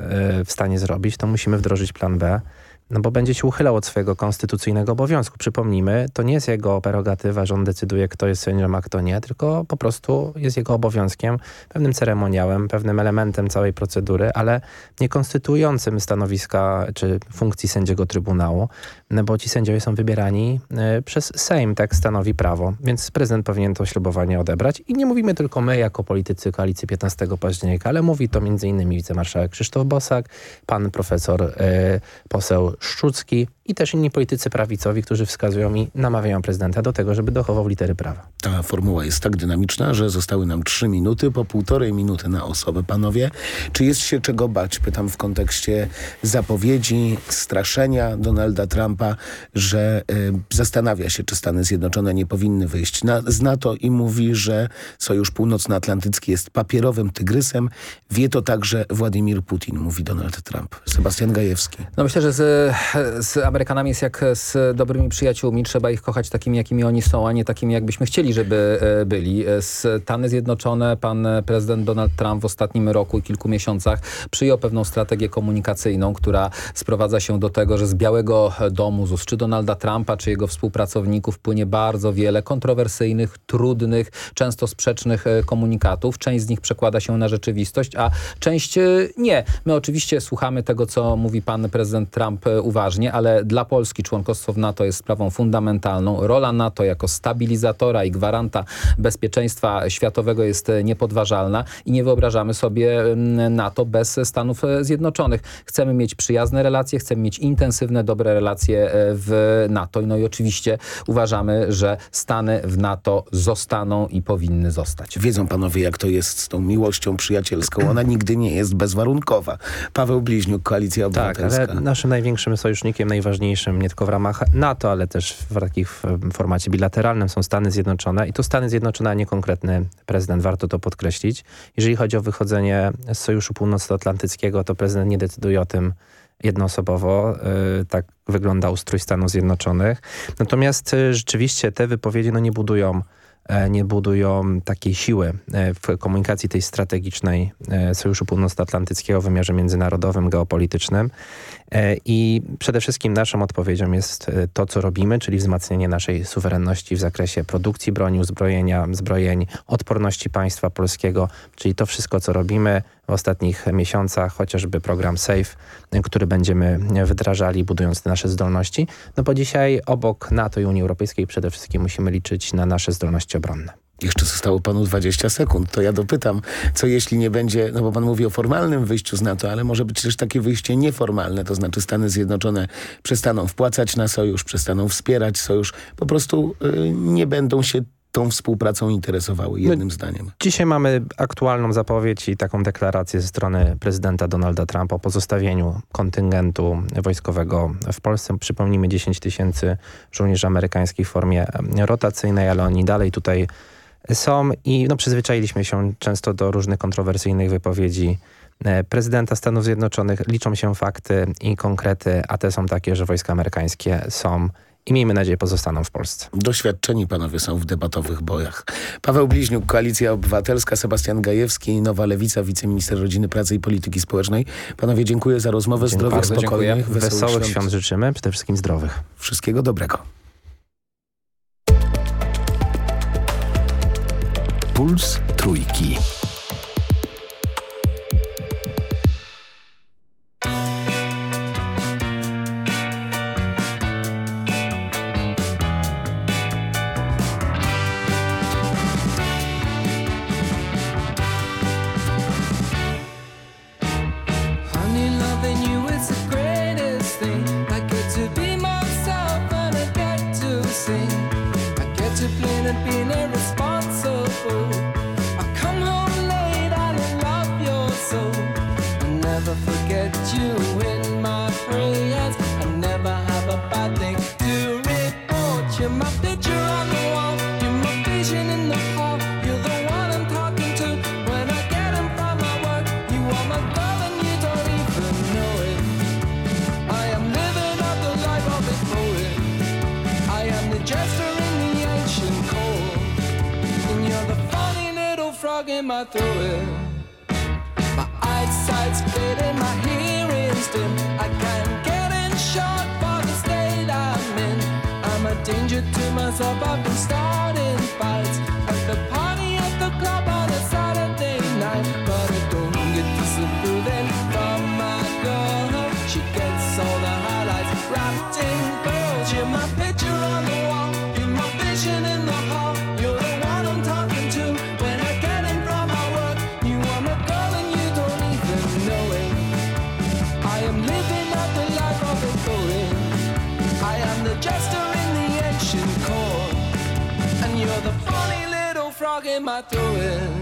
w stanie zrobić, to musimy wdrożyć plan B, no bo będzie się uchylał od swojego konstytucyjnego obowiązku. Przypomnijmy, to nie jest jego prerogatywa, że on decyduje, kto jest sędzią, a kto nie, tylko po prostu jest jego obowiązkiem, pewnym ceremoniałem, pewnym elementem całej procedury, ale nie konstytuującym stanowiska czy funkcji sędziego Trybunału, no bo ci sędziowie są wybierani e, przez Sejm, tak stanowi prawo, więc prezydent powinien to ślubowanie odebrać i nie mówimy tylko my jako politycy koalicji 15 października, ale mówi to m.in. wicemarszałek Krzysztof Bosak, pan profesor e, poseł Szczucki i też inni politycy prawicowi, którzy wskazują i namawiają prezydenta do tego, żeby dochował litery prawa. Ta formuła jest tak dynamiczna, że zostały nam trzy minuty, po półtorej minuty na osobę. Panowie, czy jest się czego bać? Pytam w kontekście zapowiedzi, straszenia Donalda Trumpa, że y, zastanawia się, czy Stany Zjednoczone nie powinny wyjść na, z NATO i mówi, że Sojusz Północnoatlantycki jest papierowym tygrysem. Wie to także Władimir Putin, mówi Donald Trump. Sebastian Gajewski. No myślę, że z, z Amerykanami jest jak z dobrymi przyjaciółmi. Trzeba ich kochać takimi, jakimi oni są, a nie takimi, jakbyśmy chcieli, żeby e, byli. E, Stany Zjednoczone, pan prezydent Donald Trump w ostatnim roku i kilku miesiącach przyjął pewną strategię komunikacyjną, która sprowadza się do tego, że z Białego Domu, z ust czy Donalda Trumpa, czy jego współpracowników płynie bardzo wiele kontrowersyjnych, trudnych, często sprzecznych e, komunikatów. Część z nich przekłada się na rzeczywistość, a część e, nie. My oczywiście słuchamy tego, co mówi pan prezydent Trump e, uważnie, ale dla Polski członkostwo w NATO jest sprawą fundamentalną. Rola NATO jako stabilizatora i gwaranta bezpieczeństwa światowego jest e, niepodważalna i nie wyobrażamy sobie NATO bez Stanów e, Zjednoczonych. Chcemy mieć przyjazne relacje, chcemy mieć intensywne, dobre relacje e, w NATO. No i oczywiście uważamy, że Stany w NATO zostaną i powinny zostać. Wiedzą panowie, jak to jest z tą miłością przyjacielską. Ona nigdy nie jest bezwarunkowa. Paweł Bliźniuk, Koalicja Tak, Obywatelska. ale naszym największym sojusznikiem, najważniejszym nie tylko w ramach NATO, ale też w takich formacie bilateralnym są Stany Zjednoczone i to Stany Zjednoczone, a nie konkretny prezydent. Warto to podkreślić. Jeżeli chodzi o wychodzenie z Sojuszu Północnoatlantyckiego, to prezydent nie decyduje o tym jednoosobowo. Yy, tak wygląda ustrój Stanów Zjednoczonych. Natomiast yy, rzeczywiście te wypowiedzi no, nie budują e, nie budują takiej siły e, w komunikacji tej strategicznej e, Sojuszu Północnoatlantyckiego w wymiarze międzynarodowym, geopolitycznym. E, I przede wszystkim naszą odpowiedzią jest e, to, co robimy, czyli wzmacnianie naszej suwerenności w zakresie produkcji broni, uzbrojenia, zbrojeń, odporności państwa polskiego, czyli to wszystko, co robimy w ostatnich miesiącach, chociażby program SAFE, e, który będziemy wdrażali, budując nasze zdolności. No bo dzisiaj obok NATO i Unii Europejskiej przede wszystkim musimy liczyć na nasze zdolności obronne. Jeszcze zostało panu 20 sekund, to ja dopytam, co jeśli nie będzie, no bo pan mówi o formalnym wyjściu z NATO, ale może być też takie wyjście nieformalne, to znaczy Stany Zjednoczone przestaną wpłacać na sojusz, przestaną wspierać sojusz, po prostu y, nie będą się tą współpracą interesowały, jednym no, zdaniem. Dzisiaj mamy aktualną zapowiedź i taką deklarację ze strony prezydenta Donalda Trumpa o pozostawieniu kontyngentu wojskowego w Polsce. Przypomnijmy 10 tysięcy żołnierzy amerykańskich w formie rotacyjnej, ale oni dalej tutaj są i no, przyzwyczailiśmy się często do różnych kontrowersyjnych wypowiedzi e, prezydenta Stanów Zjednoczonych. Liczą się fakty i konkrety, a te są takie, że wojska amerykańskie są i miejmy nadzieję pozostaną w Polsce. Doświadczeni panowie są w debatowych bojach. Paweł Bliźniuk, Koalicja Obywatelska, Sebastian Gajewski, Nowa Lewica, wiceminister Rodziny, Pracy i Polityki Społecznej. Panowie, dziękuję za rozmowę. Zdrowych, spokojnych, wesołych, wesołych świąt. świąt życzymy, przede wszystkim zdrowych. Wszystkiego dobrego. Puls Trójki. lights up up starting fights at the party at the club on a Saturday night. name I threw it.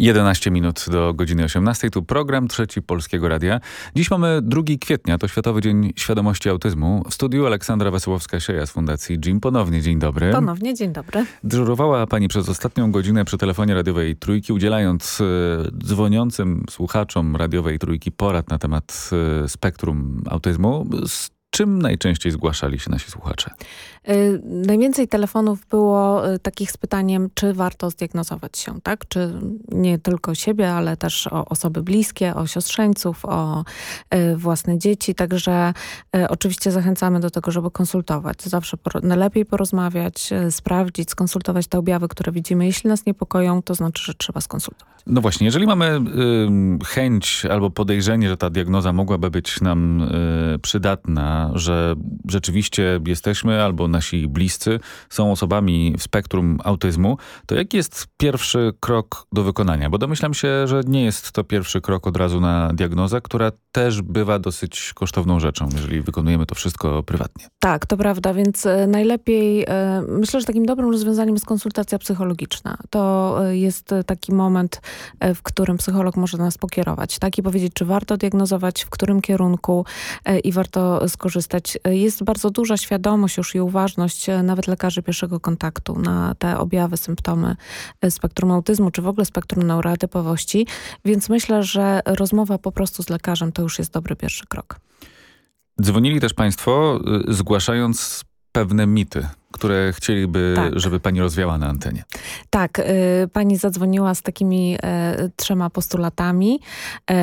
11 minut do godziny 18. Tu program Trzeci Polskiego Radia. Dziś mamy 2 kwietnia, to Światowy Dzień Świadomości Autyzmu. W studiu Aleksandra Wesołowska-Sieja z Fundacji Jim. Ponownie dzień dobry. Ponownie dzień dobry. Dyżurowała pani przez ostatnią godzinę przy telefonie radiowej Trójki, udzielając e, dzwoniącym słuchaczom radiowej Trójki porad na temat e, spektrum autyzmu. Z czym najczęściej zgłaszali się nasi słuchacze? Y, najwięcej telefonów było y, takich z pytaniem, czy warto zdiagnozować się, tak? Czy nie tylko siebie, ale też o osoby bliskie, o siostrzeńców, o y, własne dzieci. Także oczywiście zachęcamy do tego, żeby konsultować. Zawsze najlepiej porozmawiać, sprawdzić, skonsultować te objawy, które widzimy. Jeśli nas niepokoją, to znaczy, że trzeba skonsultować. No właśnie, jeżeli mamy chęć albo podejrzenie, że ta diagnoza mogłaby być nam przydatna, że rzeczywiście jesteśmy albo nasi bliscy są osobami w spektrum autyzmu, to jaki jest pierwszy krok do wykonania? Bo domyślam się, że nie jest to pierwszy krok od razu na diagnozę, która też bywa dosyć kosztowną rzeczą, jeżeli wykonujemy to wszystko prywatnie. Tak, to prawda, więc e, najlepiej, e, myślę, że takim dobrym rozwiązaniem jest konsultacja psychologiczna. To e, jest taki moment, w którym psycholog może nas pokierować, tak? I powiedzieć, czy warto diagnozować, w którym kierunku i warto skorzystać. Jest bardzo duża świadomość już i uważność nawet lekarzy pierwszego kontaktu na te objawy, symptomy spektrum autyzmu, czy w ogóle spektrum neurotypowości, więc myślę, że rozmowa po prostu z lekarzem to już jest dobry pierwszy krok. Dzwonili też Państwo, y, zgłaszając pewne mity które chcieliby, tak. żeby pani rozwiała na antenie. Tak, y, pani zadzwoniła z takimi y, trzema postulatami.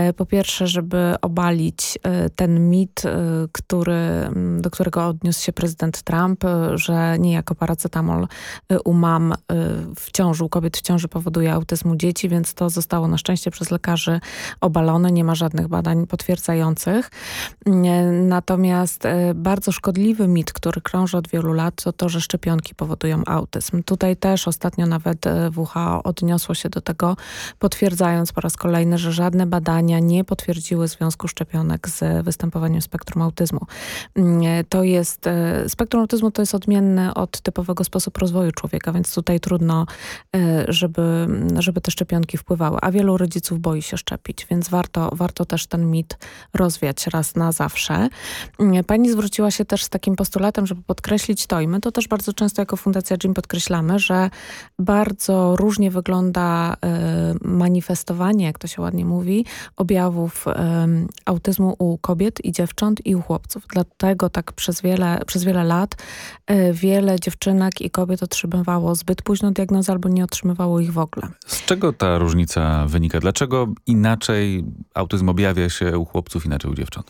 Y, po pierwsze, żeby obalić y, ten mit, który, do którego odniósł się prezydent Trump, że niejako paracetamol u mam w ciąży, u kobiet w ciąży powoduje autyzm u dzieci, więc to zostało na szczęście przez lekarzy obalone. Nie ma żadnych badań potwierdzających. Natomiast bardzo szkodliwy mit, który krąży od wielu lat, to to, że że szczepionki powodują autyzm. Tutaj też ostatnio nawet e, WHO odniosło się do tego, potwierdzając po raz kolejny, że żadne badania nie potwierdziły związku szczepionek z występowaniem spektrum autyzmu. Mm, e, to jest, e, spektrum autyzmu to jest odmienny od typowego sposobu rozwoju człowieka, więc tutaj trudno, żeby, żeby te szczepionki wpływały. A wielu rodziców boi się szczepić, więc warto, warto też ten mit rozwiać raz na zawsze. Mm, pani zwróciła się też z takim postulatem, żeby podkreślić to i my to też bardzo często jako Fundacja Jim podkreślamy, że bardzo różnie wygląda y, manifestowanie, jak to się ładnie mówi, objawów y, autyzmu u kobiet i dziewcząt i u chłopców. Dlatego tak przez wiele, przez wiele lat y, wiele dziewczynek i kobiet otrzymywało zbyt późną diagnozę albo nie otrzymywało ich w ogóle. Z czego ta różnica wynika? Dlaczego inaczej autyzm objawia się u chłopców, inaczej u dziewcząt?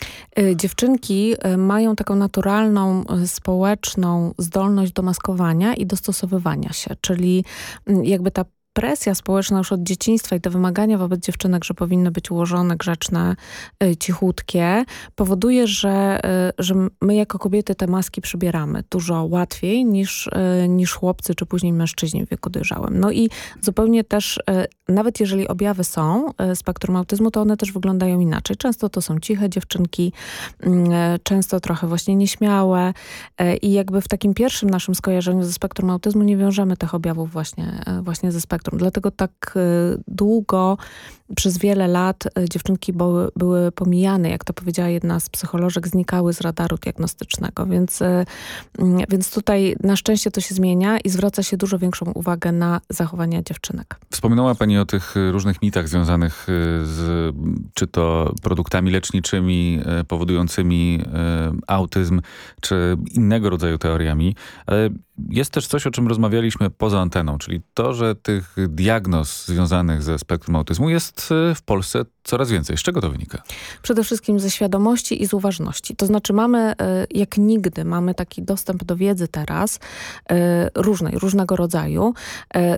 Dziewczynki mają taką naturalną, społeczną zdolność do maskowania i dostosowywania się, czyli mm, jakby ta presja społeczna już od dzieciństwa i te wymagania wobec dziewczynek, że powinny być ułożone, grzeczne, y, cichutkie, powoduje, że, y, że my jako kobiety te maski przybieramy dużo łatwiej niż, y, niż chłopcy czy później mężczyźni w wieku dojrzałym. No i zupełnie też, nawet jeżeli objawy są spektrum autyzmu, to one też wyglądają inaczej. Często to są ciche dziewczynki, mm, często trochę właśnie nieśmiałe i jakby w takim pierwszym naszym skojarzeniu ze spektrum autyzmu nie wiążemy tych objawów właśnie, właśnie ze spektrum Dlatego tak y, długo, przez wiele lat y, dziewczynki były, były pomijane, jak to powiedziała jedna z psycholożek, znikały z radaru diagnostycznego. Więc, mm, więc tutaj na szczęście to się zmienia i zwraca się dużo większą uwagę na zachowania dziewczynek. Wspominała Pani o tych różnych mitach związanych z czy to produktami leczniczymi powodującymi autyzm, czy innego rodzaju teoriami, ale jest też coś, o czym rozmawialiśmy poza anteną, czyli to, że tych diagnoz związanych ze spektrum autyzmu jest y, w Polsce coraz więcej. Z czego to wynika? Przede wszystkim ze świadomości i z uważności. To znaczy mamy, y, jak nigdy, mamy taki dostęp do wiedzy teraz, y, różnej, różnego rodzaju,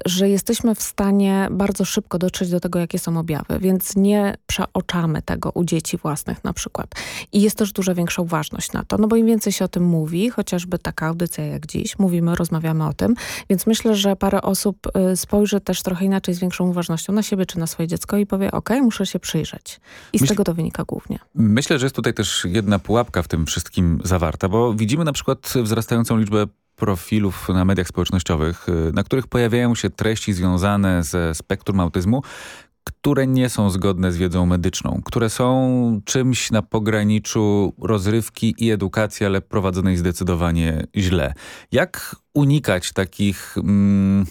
że jesteśmy w stanie bardzo szybko dotrzeć do tego, jakie są objawy, więc nie przeoczamy tego u dzieci własnych na przykład. I jest też duża większa uważność na to, no bo im więcej się o tym mówi, chociażby taka audycja jak dziś, mówimy, rozmawiamy o tym, więc myślę, że parę osób spojrzy też trochę inaczej, z większą uważnością na siebie czy na swoje dziecko i powie, ok, muszę się przyjrzeć. I z Myśl... tego to wynika głównie. Myślę, że jest tutaj też jedna pułapka w tym wszystkim zawarta, bo widzimy na przykład wzrastającą liczbę profilów na mediach społecznościowych, y, na których pojawiają się treści związane ze spektrum autyzmu, które nie są zgodne z wiedzą medyczną, które są czymś na pograniczu rozrywki i edukacji, ale prowadzonej zdecydowanie źle. Jak unikać takich mm,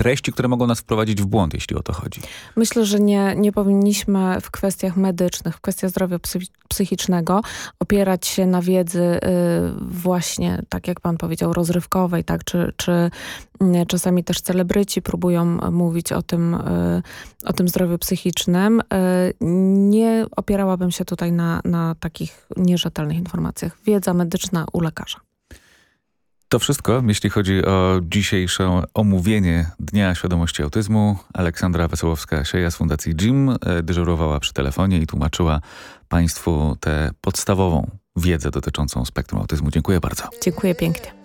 treści, które mogą nas wprowadzić w błąd, jeśli o to chodzi? Myślę, że nie, nie powinniśmy w kwestiach medycznych, w kwestiach zdrowia psychicznego opierać się na wiedzy y, właśnie, tak jak pan powiedział, rozrywkowej, tak, czy, czy mm, czasami też celebryci próbują mówić o tym, y, o tym zdrowiu psychicznym. Y, nie opierałabym się tutaj na, na takich nierzetelnych informacjach. Wiedza medyczna u lekarza. To wszystko, jeśli chodzi o dzisiejsze omówienie Dnia Świadomości Autyzmu. Aleksandra Wesołowska-Sieja z Fundacji JIM e, dyżurowała przy telefonie i tłumaczyła Państwu tę podstawową wiedzę dotyczącą spektrum autyzmu. Dziękuję bardzo. Dziękuję pięknie.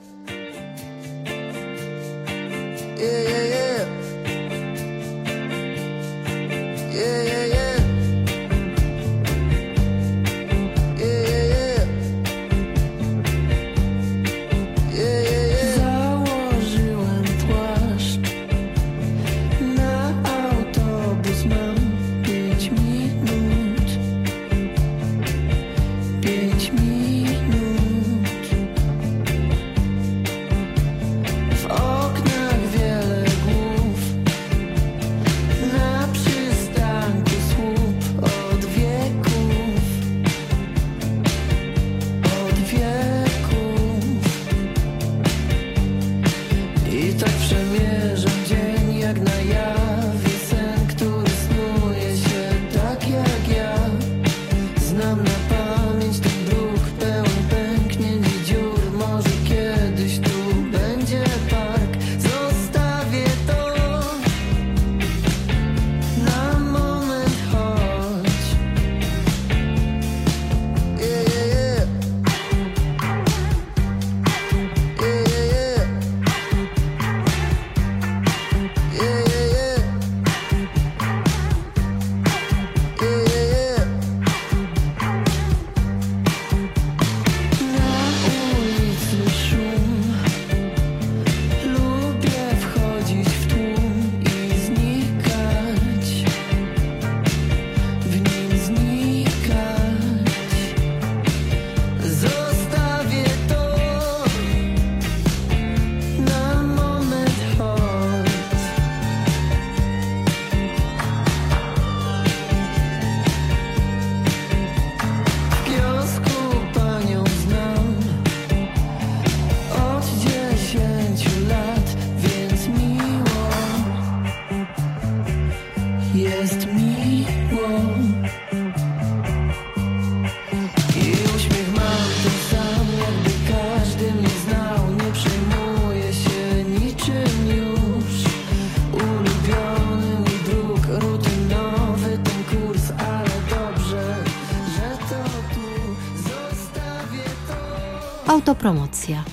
Autopromocja.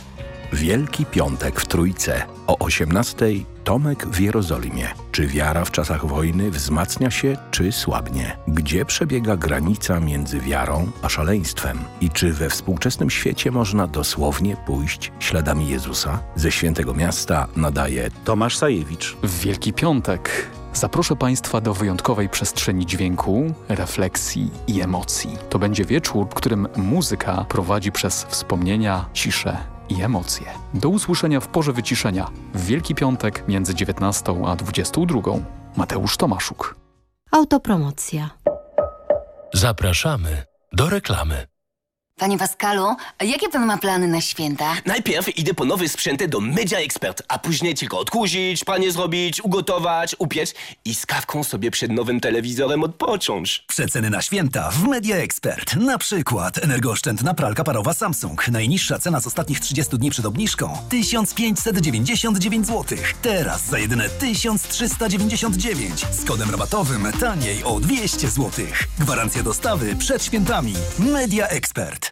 Wielki Piątek w Trójce. O 18 Tomek w Jerozolimie. Czy wiara w czasach wojny wzmacnia się, czy słabnie? Gdzie przebiega granica między wiarą a szaleństwem? I czy we współczesnym świecie można dosłownie pójść śladami Jezusa? Ze Świętego Miasta nadaje Tomasz Sajewicz. W Wielki Piątek Zaproszę Państwa do wyjątkowej przestrzeni dźwięku, refleksji i emocji. To będzie wieczór, w którym muzyka prowadzi przez wspomnienia, ciszę i emocje. Do usłyszenia w porze wyciszenia w Wielki Piątek między 19 a 22. Mateusz Tomaszuk. Autopromocja. Zapraszamy do reklamy. Panie Pascalu, jakie pan ma plany na święta? Najpierw idę po nowy sprzęty do Media Expert, a później tylko odkurzyć, pranie zrobić, ugotować, upiec i z kawką sobie przed nowym telewizorem odpocząć. Przeceny na święta w Media Expert. Na przykład energooszczędna pralka parowa Samsung. Najniższa cena z ostatnich 30 dni przed obniżką 1599 zł. Teraz za jedyne 1399. Z kodem rabatowym taniej o 200 zł. Gwarancja dostawy przed świętami. Media Expert.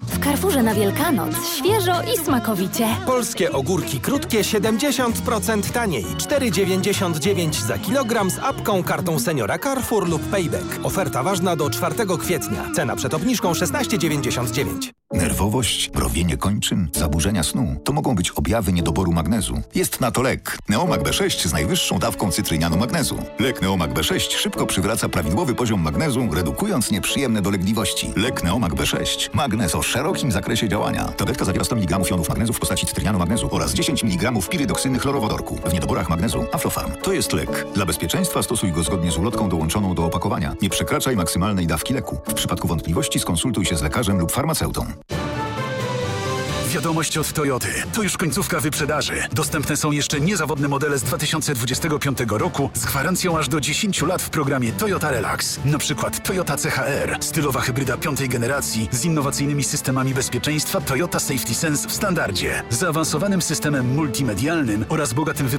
W Carrefourze na Wielkanoc świeżo i smakowicie. Polskie ogórki krótkie 70% taniej. 4,99 za kilogram z apką, kartą seniora Carrefour lub Payback. Oferta ważna do 4 kwietnia. Cena przed obniżką 16,99. Nerwowość, browienie kończyn, zaburzenia snu to mogą być objawy niedoboru magnezu. Jest na to lek. Neomag B6 z najwyższą dawką cytrynianu magnezu. Lek Neomag B6 szybko przywraca prawidłowy poziom magnezu, redukując nieprzyjemne dolegliwości. Lek Neomag B6. Magnez o szerokim zakresie działania. Tabletka zawiera 100 mg jonów magnezu w postaci cytrynianu magnezu oraz 10 mg pirydoksyny chlorowodorku. W niedoborach magnezu Aflofarm. To jest lek. Dla bezpieczeństwa stosuj go zgodnie z ulotką dołączoną do opakowania. Nie przekraczaj maksymalnej dawki leku. W przypadku wątpliwości skonsultuj się z lekarzem lub farmaceutą. Wiadomość od Toyoty. To już końcówka wyprzedaży. Dostępne są jeszcze niezawodne modele z 2025 roku z gwarancją aż do 10 lat w programie Toyota Relax. Na przykład Toyota CHR, stylowa hybryda piątej generacji z innowacyjnymi systemami bezpieczeństwa Toyota Safety Sense w standardzie, zaawansowanym systemem multimedialnym oraz bogatym wyposażeniem